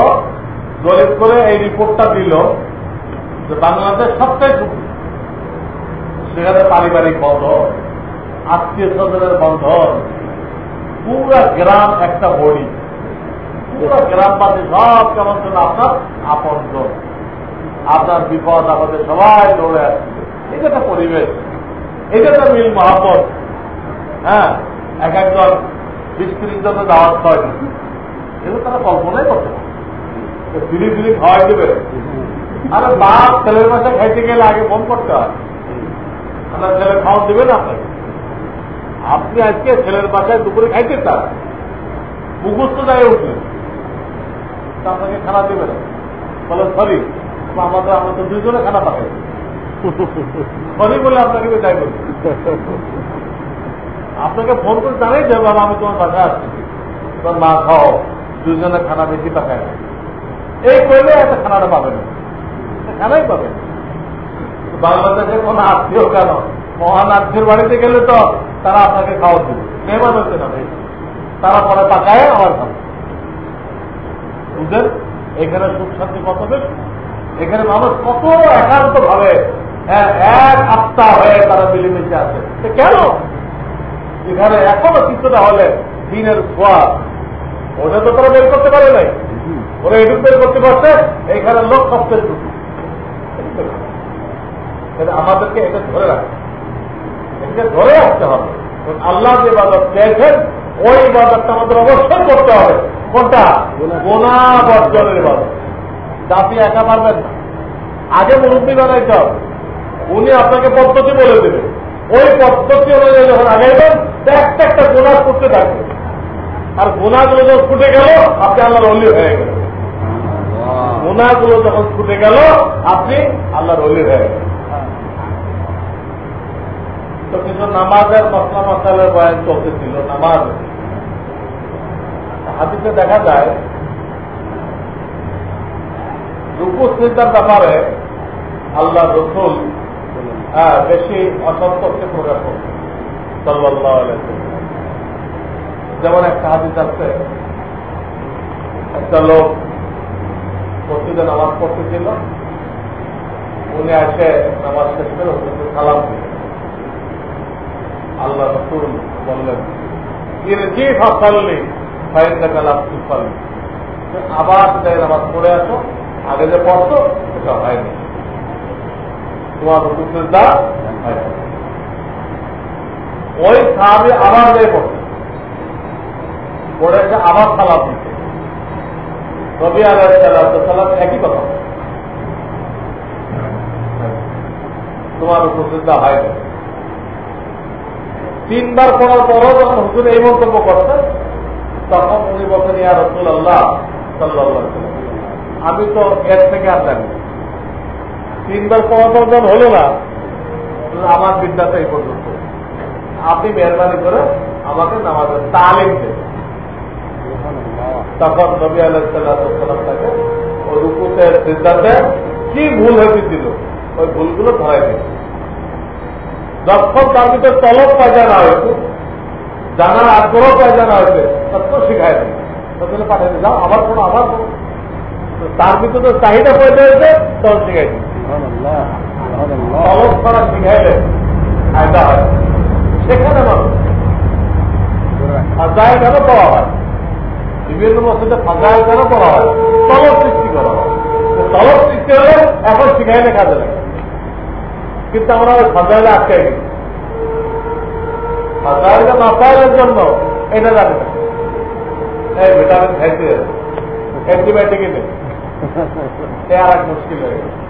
জরিপ করে এই রিপোর্টটা দিল যে বাংলাদেশ সবটাই সুখী। সেখানে পারিবারিক বন্ধন, আত্মীয় স্বজনের বন্ধন, পুরা গ্রাম একটা বডি। পুরো গ্রামবাসী সব কেমন ছিল আপনার আপন আপনার বিপদ আপদে সবাই দৌড়ে আসছে। এটা একটা পরিবেশ এটা একটা মিল মহাপত হ্যাঁ এক একজন বিশ ত্রিশ দাওয়াত হয়। এগুলো তারা কল্পনাই করতে পারে ফিরি ফিরি খাওয়াই দেবে। আরে বাপ, ছেলের মাসে খাইতে গেলে আগে ফোন করতে হয়। আপনার ছেলে খাওয়া দেবে না আপনাকে? আপনি আজকে ছেলের বাসায় দুপুরে খাইতে চান? মুখস্থ জায়গায় উঠলেন। আপনাকে খানা দেবে না। বলে, সরি আমাদের আমরা তো দুইজনে খানা পাঠাই। সরি বলে আপনাকে বিদায় করি আপনাকে ফোন করে জানাই বাবা আমি তোমার বাসায় আসছি। তোমার মা খাও দুইজনে খানা বেশি পাঠায় না। এই করলে একটা খানাটা পাবে না। খানাই পাবেন বাংলাদেশে কোন আত্মীয় কেন? মহান আত্মীয় বাড়িতে গেলে তো তারা আপনাকে খাওয়া দেবে। মেহমান হচ্ছে না ভাই। তারা পরে পাকায় আমার খাবে। বুঝলেন? এখানে সুখ শান্তি কত বেশি? এখানে মানুষ কত একান্ত ভাবে হ্যাঁ, এক আত্মা হয়ে তারা মিলেমিশে আছে। কেন? এখানে এখনও কিছুটা হলে দিনের সোয়া ওটা তো তারা বের করতে পারে নাই। ওরা এটুক বের করতে পারছে এইখানে লোক সবচেয়ে টুকু আমাদেরকে এটা ধরে রাখতে এটাকে ধরে রাখতে হবে। আল্লাহ যে ইবাদত চেয়েছেন ওই ইবাদতটা আমাদের অবশ্যই করতে হবে। কোনটা? গোনা। বর্জনের ইবাদত। জাতি একা পারবেন না। আগে মুরব্বী বানাইতে হবে। উনি আপনাকে পদ্ধতি বলে দেবে। ওই পদ্ধতি অনুযায়ী যখন আগাইবেন একটা একটা গোনা করতে থাকবে। আর গোনাগুলো যখন ফুটে গেল, আপনি আল্লাহর অলি হয়ে গেলেন। গোনাগুলো যখন ফুটে গেল, আপনি আল্লাহর অলি হয়ে গেলেন। তো কিছু নামাজের মশলা মশালের বয়ান চলতেছিল, নামাজ। হাতিতে দেখা যায় রূপস্থিতার ব্যাপারে আল্লাহ রসুল হ্যাঁ বেশি অসন্তোষকে প্রকাশ করছে সাল্লাহ যেমন একটা হাদিস আছে, একটা লোক মসজিদে নামাজ পড়তেছিল, উনি আসে নামাজ শেষ করে সালাম দিলেন। আল্লাহ রসুল বললেন জি ফাসাল্লি ফাইনটা কালাম তুফাল্লি। আবার যাই নামাজ পড়ে আসো, আগে যে পড়তো সেটা হয়নি। তোমার ওই সাহাবি আবার পড়েছে আবার দিতে রবি একই কথা। তোমার উপস্থিতটা হয় তিনবার পড়ার পরও যখন হুজুর এই মন্তব্য করছেন তখন উনি বলছেন, ইয়া রসুল আল্লাহ আমি তো এর থেকে আর জানি তিনবার পড়ার পর যখন হলো না। আমার বিদ্যাটা এই পর্যন্ত। আপনি মেহরবানি করে আমাকে নামাজের তালিম দেন। তখন নবী আলাইসাল্লাম তাকে ওই রুকুতে সিদ্ধান্তে কি ভুল হয়েছে দিল ওই ভুলগুলো ধরাই দিল যখন তার ভিতরে তলব পায়জানা হয়েছে জানার আগ্রহ পায়জানা হয়েছে, তখন শিখায় দিল পাঠিয়ে দিল যাও আবার কোনো। আবার তার ভিতরে চাহিদা পয়দা হয়েছে তখন শিখাই দিল তলব করা শিখাইলে ফায়দা হয়। সেখানে মানুষ ফাজায় কেন পাওয়া হয়? বিভিন্ন মসজিদে ফাজায় কেন করা হয়? তলব সৃষ্টি করা হয়। তলব সৃষ্টি হলে এখন শিখাইলে কাজে লাগে। কিন্তু আমরা ওই ফাজাইলে আটকে গেছি। ফাজাইলে মাসাইলের জন্য এটা জানি না। এই ভিটামিন খাইতে অ্যান্টিবায়োটিক নেই আর এক মুশকিল হয়ে গেছে।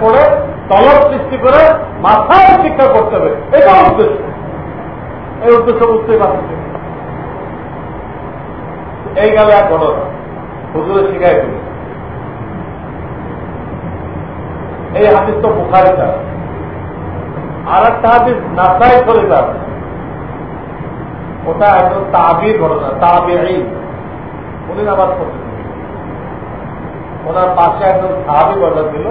পড়ে তলব সৃষ্টি করে মাথায় শিক্ষা করতে হবে। এটা উদ্দেশ্য। এই উদ্দেশ্য বুঝতেই পারছি এই গেল এক ঘটনা হুজুরে শিখাই দিল। এই তো আর একটা হাদিস নাসাই যার ওটা একদম তাবির ঘটনা তাবির উনি ওনার পাশে একজন সাহাবি বর্ণা ছিল,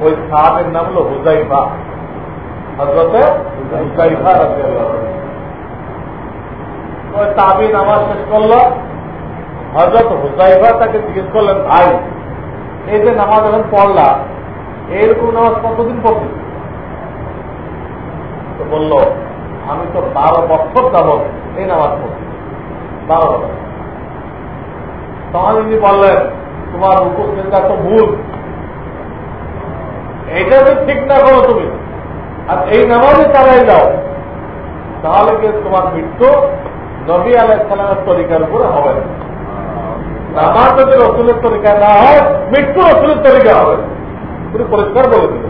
ওই সাহাবের নাম হলো হুজাইফা। হজরতে হুজাইফা ওই তাবি নামাজ শেষ করল। হজরত হুজাইফা তাকে জিজ্ঞেস করলেন, ভাই, এই যে নামাজ এখন পড়লা, এরকম নামাজ কতদিন পড়তে তো বলল, আমি তো বারো বছর যাব এই নামাজ পড়ছি। বারো বছর। তখন তিনি বললেন তোমার উপস্থিতটা তো ভুল। এইটা তো ঠিক না করো তুমি। আর এই নামাজে চালাই যাও তাহলে কি তোমার মৃত্যু নবী আলাইসালামের তরিকার উপরে হবে নামাজ যদি রসুলের তরিকা না হয়, মৃত্যু রসুলের তরিকা হবে। তুমি পরিষ্কার বলে দিল।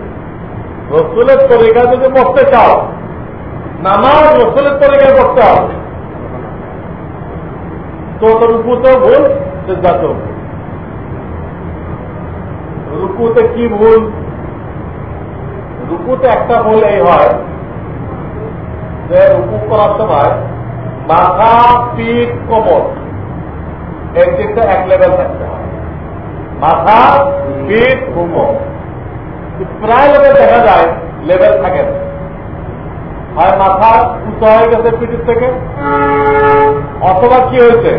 রসুলের তরিকা যদি পড়তে চাও, নামাজ রসুলের তরিকায় পড়তে হবে। তো তোর উপতেও ভুল সিদ্ধাতেও ভুল রুকুতে কি ভুল? রুকুতে একটা ভুল এই হয় যে রুকু করার সময় মাথা, পিঠ, কোমর, এই তিনটা এক লেভেল থাকতে হয়। মাথা, পিঠ, কোমর। প্রায় লোকের দেখা যায় লেভেল থাকে না। হয় মাথা উঁচা হয়ে গেছে পিঠের থেকে, অথবা কি হয়েছে?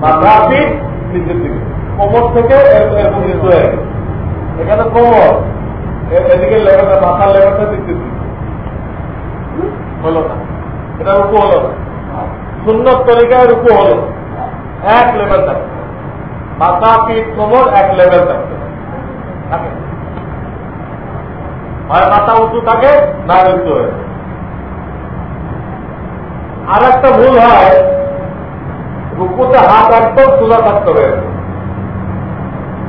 মাথা, পিঠ নিচের দিকে। কোমর থেকে এরকম নিচু হয়ে গেছে। এখানে কোমর। এদিকে লেভেলটা মাথার নিচের দিকে হলো না। এটা রুকু হলো না। সুন্দর তরিকায় রুকু হলো এক লেভেল থাকবে মাথা, পিঠ, কোমর, এক লেভেল থাকবে হয় মাথা উঁচু থাকে না উঁচু হয়ে আর একটা ভুল হয়, রুকুতে হাত একদম সোজা থাকতে হবে।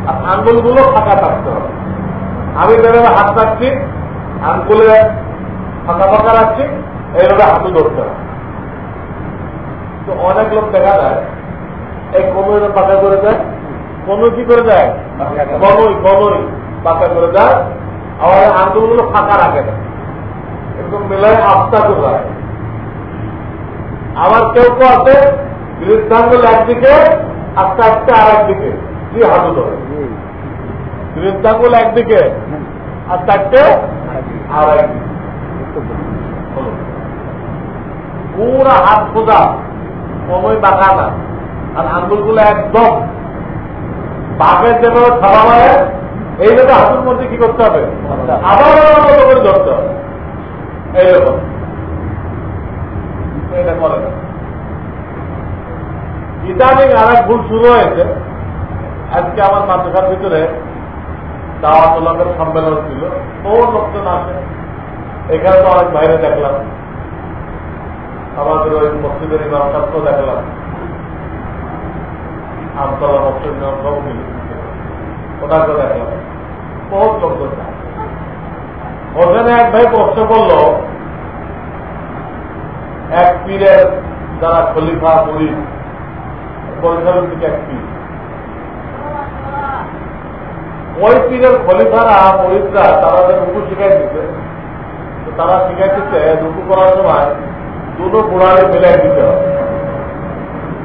আর আঙ্গুলগুলো ফাঁকা থাকতে হবে। আমি যেভাবে হাত রাখছি আঙ্গুলে ফাঁকা ফাঁকা রাখছি এইভাবে হাতু ধরতে হবে। তো অনেক লোক দেখা যায় এই কোমরে পাকা করে দেয় কোন কি করে দেয়? কনই কনই পাকা করে দেয় আবার আঙ্গুলগুলো ফাঁকা রাখে না। একদম মেলায় আস্থা রাখে আবার কেউ কেউ আছে বৃদ্ধাঙ্গুল একদিকে আস্তে আস্তে আর একদিকে কি হাঁটু ধরে একদিকে আস্তে আস্তে আর পুরা হাত খোঁজা সময় বাঁকা না। আর আঙ্গুলগুলো একদম বাঘের ছাড়া এইভাবে হাতের মধ্যে কি করতে হবে? আবার মতো করে ধরতে হবে। এইরকম না। ইদানিং আর এক ভুল শুরু হয়েছে। আজকে আমার মাদ্রাসার ভিতরে দাওয়াত লোকের সম্মেলন ছিল। বহু লোকজন আসে। এখানে তো অনেক বাইরে দেখলাম। আমাদের ওই মসজিদের ইমাম দেখলাম। আমতলা মসজিদ সাহেব ওনাকেও দেখলাম। বহুত লোকজন ওখানে এক ভাই প্রশ্ন করল, এক পীরের যারা খলিফা পরিচালন থেকে এক পীর। ওই পীরের খলিফারা মরিদরা তারা যে রুকু শিখাই দিতে তারা শিখাই দিতে রুকু করার সময় দুটো গোড়ালে মিলাই দিতে হবে।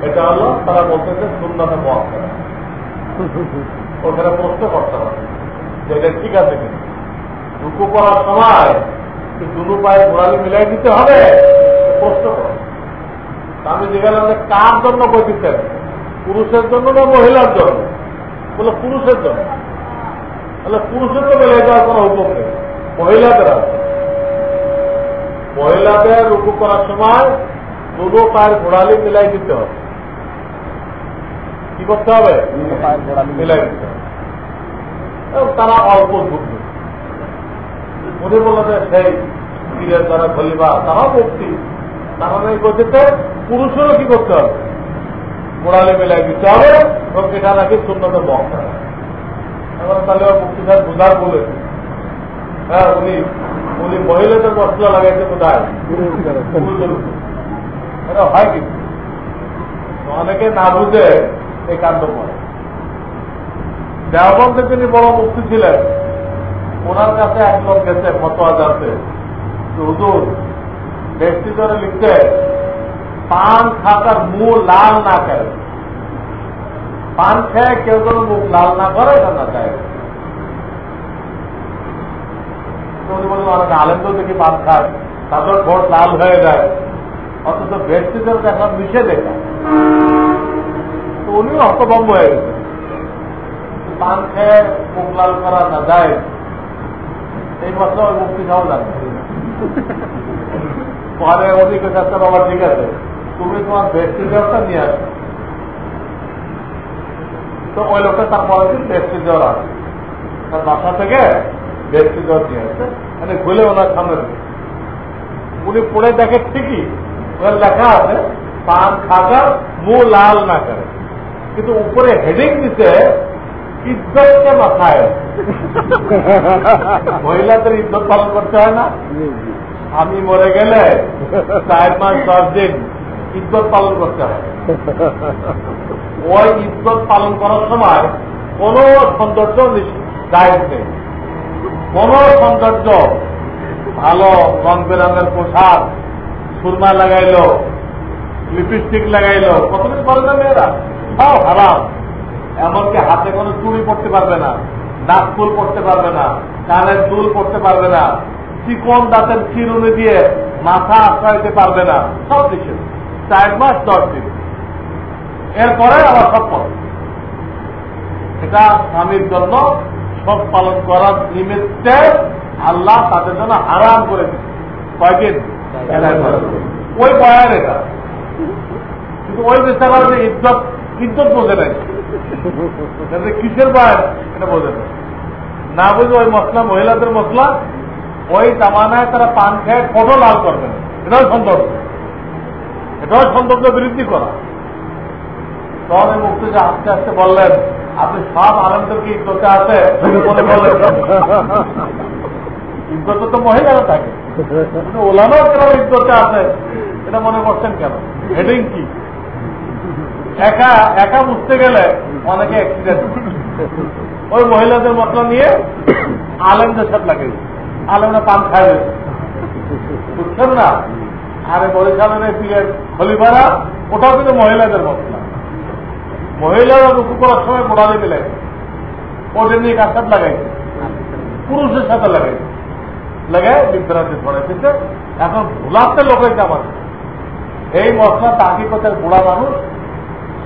এটা হলো তারা বলতেছে সুন্দরটা মত ওখানে প্রশ্ন করতে হবে যে এটা ঠিক আছে কিনা। রুকু করার সময় দুটো পায়ে গোড়ালি মিলাই দিতে হবে? প্রশ্ন করো। আমি জিজ্ঞাসা যে কার জন্য বলতেছেন পুরুষের জন্য না মহিলার জন্য? বলে, পুরুষের জন্য। তাহলে পুরুষের তো বেড়ে যাওয়ার কোনো হুকুম নেই। মহিলাদের আছে। মহিলাদের রুকু করার সময় দুটো পায়ের ঘোড়ালি মিলাই দিতে হবে। কি করতে হবে? মিলাই দিতে হবে। এবং তারা অল্প বুঝবে উনি বলল যে সেই পীরের যারা খলিফা তারাও মুক্তি তারা নেই করতে পুরুষেরও কি করতে হবে? গোড়ালে মিলাই দিতে হবে এবং এটা নাকি শূন্যতে বক্তা। এবার তাহলে বুঝার হ্যাঁ উনি উনি মহিলাদের এটা হয় তো অনেকে না বুঝে এই কাণ্ড করে। তিনি বড় মুক্তি ছিলেন ওনার কাছে এক লোক গেছে, ফতোয়া জানতে। যে, হুজুর ব্যক্তি করে লিখতে পান খাতার মুখ লাল না করে পান খেয়ে কেউ যেন মুখ লাল না করে না হয়ে মুখ লাল করা না যায়। এই মুক্তি পরে কাছে বাবা, ঠিক আছে। তুমি তোমার ব্যক্তি দেওয়াটা নিয়ে আসো। তো ওই লোকটা তার পরের দিন ব্যক্তি দেওয়ার আসে তার বাসা থেকে ব্যক্তি দেওয়ার নিয়ে আসে মানে খুলে ওনার সামনে উনি পড়ে দেখে ঠিকই ওর লেখা আছে পান খাকার মুখ লাল না করে। কিন্তু উপরে হেডিং দিতে ইজ্জতকে মাথায় মহিলাদের ইজ্জত পালন করতে হয় না। আমি মরে গেলে চার মাস দশ দিন ইজ্জত পালন করতে হয়। ওই ইজ্জত পালন করার সময় কোন সৌন্দর্য দায়িত্ব নেই। কোন সৌন্দর্য, ভালো রং বেরঙের পোশাক, সুরমা লাগাইলো, লিপস্টিক লাগাইলো, কতদিন করে না মেয়েরা? তাও হারাম। এমনকি হাতে কোনো চুড়ি পড়তে পারবে না, নাক ফুল পড়তে পারবে না, কানের দুল পড়তে পারবে না, চিকন দাঁতের চিরুনি দিয়ে মাথা আশ্রয়তে পারবে না, সব কিছু চার মাস দশ দিন। এরপরে আবার সব পড়ে এটা স্বামীর জন্য সব পালন করার নিমিত্তে আল্লাহ তাদের জন্য আরাম করে দিচ্ছে কয়দিন? ওই বয়ান এটা। কিন্তু ওই বেচারা যে ইজ্জত ইজ্জত বোঝে নাই। কিসের বয়ান, এটা বোঝে না না বুঝে ওই মশলা, মহিলাদের মশলা, ওই জামানায় তারা পান খেয়ে কত লাল করবে না। এটাও সৌন্দর্য এটাও সৌন্দর্য বৃদ্ধি করা। তবে মুক্তি যে আস্তে আস্তে বললেন আপনি সব আনন্দকে ইজ্জতে আছে বলে বললেন। ইজ্জত তো মহিলারা থাকে। ওলামাও কেন ইজ্জতে আছে এটা মনে করছেন কেন? হেডিং কি? একা একা বুঝতে গেলে অনেকে অ্যাক্সিডেন্ট ওই মহিলাদের মশলা নিয়ে আলেমদের সাথে লাগে। আলেমরা পান খাবে বুঝছেন না? আরে বরিশালের পীরের খলিফারা, ওটাও কিন্তু মহিলাদের মশলা মহিলারা রুকু করার সময় মোড়ালি মিলে ওদের নিয়ে কার সাথে লাগাইছে পুরুষের সাথে লাগাইছে লাগায় বিভ্রান্তি ছড়াইছে এখন ভুলাতে লোক হয়েছে আমার এই মশলা তাকি পথের বুড়া মানুষ,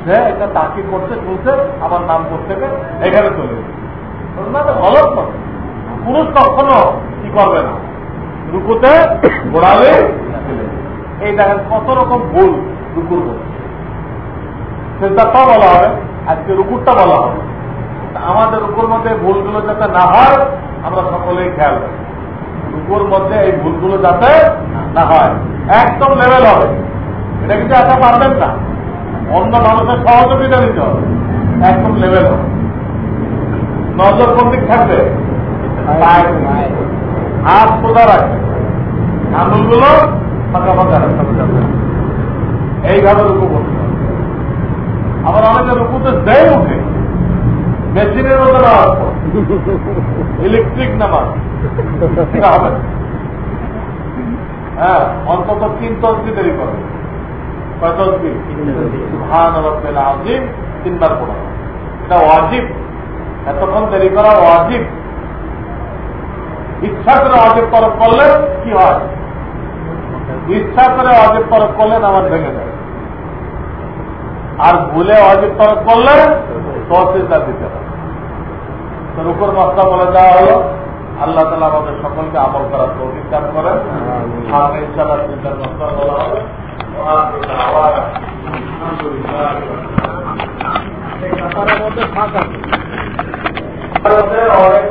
সে এটা তাকি করতে চলছে আমার নাম করতে এখানে চলে না তো গলত নয়। পুরুষ কখনো কি করবে না? রুকুতে গোড়ালে এই দেখেন কত রকম ভুল রুকুর ভুল সেটাও বলা হবে আজকে রুকুরটা বলা হবে। আমাদের রুকুর মধ্যে ভুলগুলো যাতে না হয় আমরা সকলেই খেয়াল রাখি। রুকুর মধ্যে এই ভুলগুলো যাতে না হয় একদম লেভেল হবে। এটা কিন্তু একা পারবেন না। অন্য মানুষের সহযোগিতা নিতে হবে একদম লেভেল হবে। নজর কোন দিক থাকবে? হাত সোজা রাখবে আঙুলগুলো ফাঁকা ফাঁকা রাস্তা রাখবে এইভাবে রুকু করতে হবে। আবার অনেকে রুকুতে দেয় উঠে মেশিনের মতো নামাজ ইলেকট্রিক নামাজ। হবে হ্যাঁ অন্তত তিন তসবি দেরি করে। তিনবার এটা ওয়াজিব। এতক্ষণ দেরি করা ওয়াজিব। ইচ্ছা করে অজেব তরফ করলে কি হয়? ইচ্ছা করে অজেব তরফ করলে নামাজ ভেঙে যায় আর ভুলে অজেব তরফ করলে তহসিলদার দিতে হবে। তো রুকুর মশলা বলে দেওয়া হলো আল্লাহ তালা আমাদের সকলকে আমল করার তৌফিক দান করেন। সামনে ইনশাল্লাহ চিন্তার মশলা বলা হবে অনেক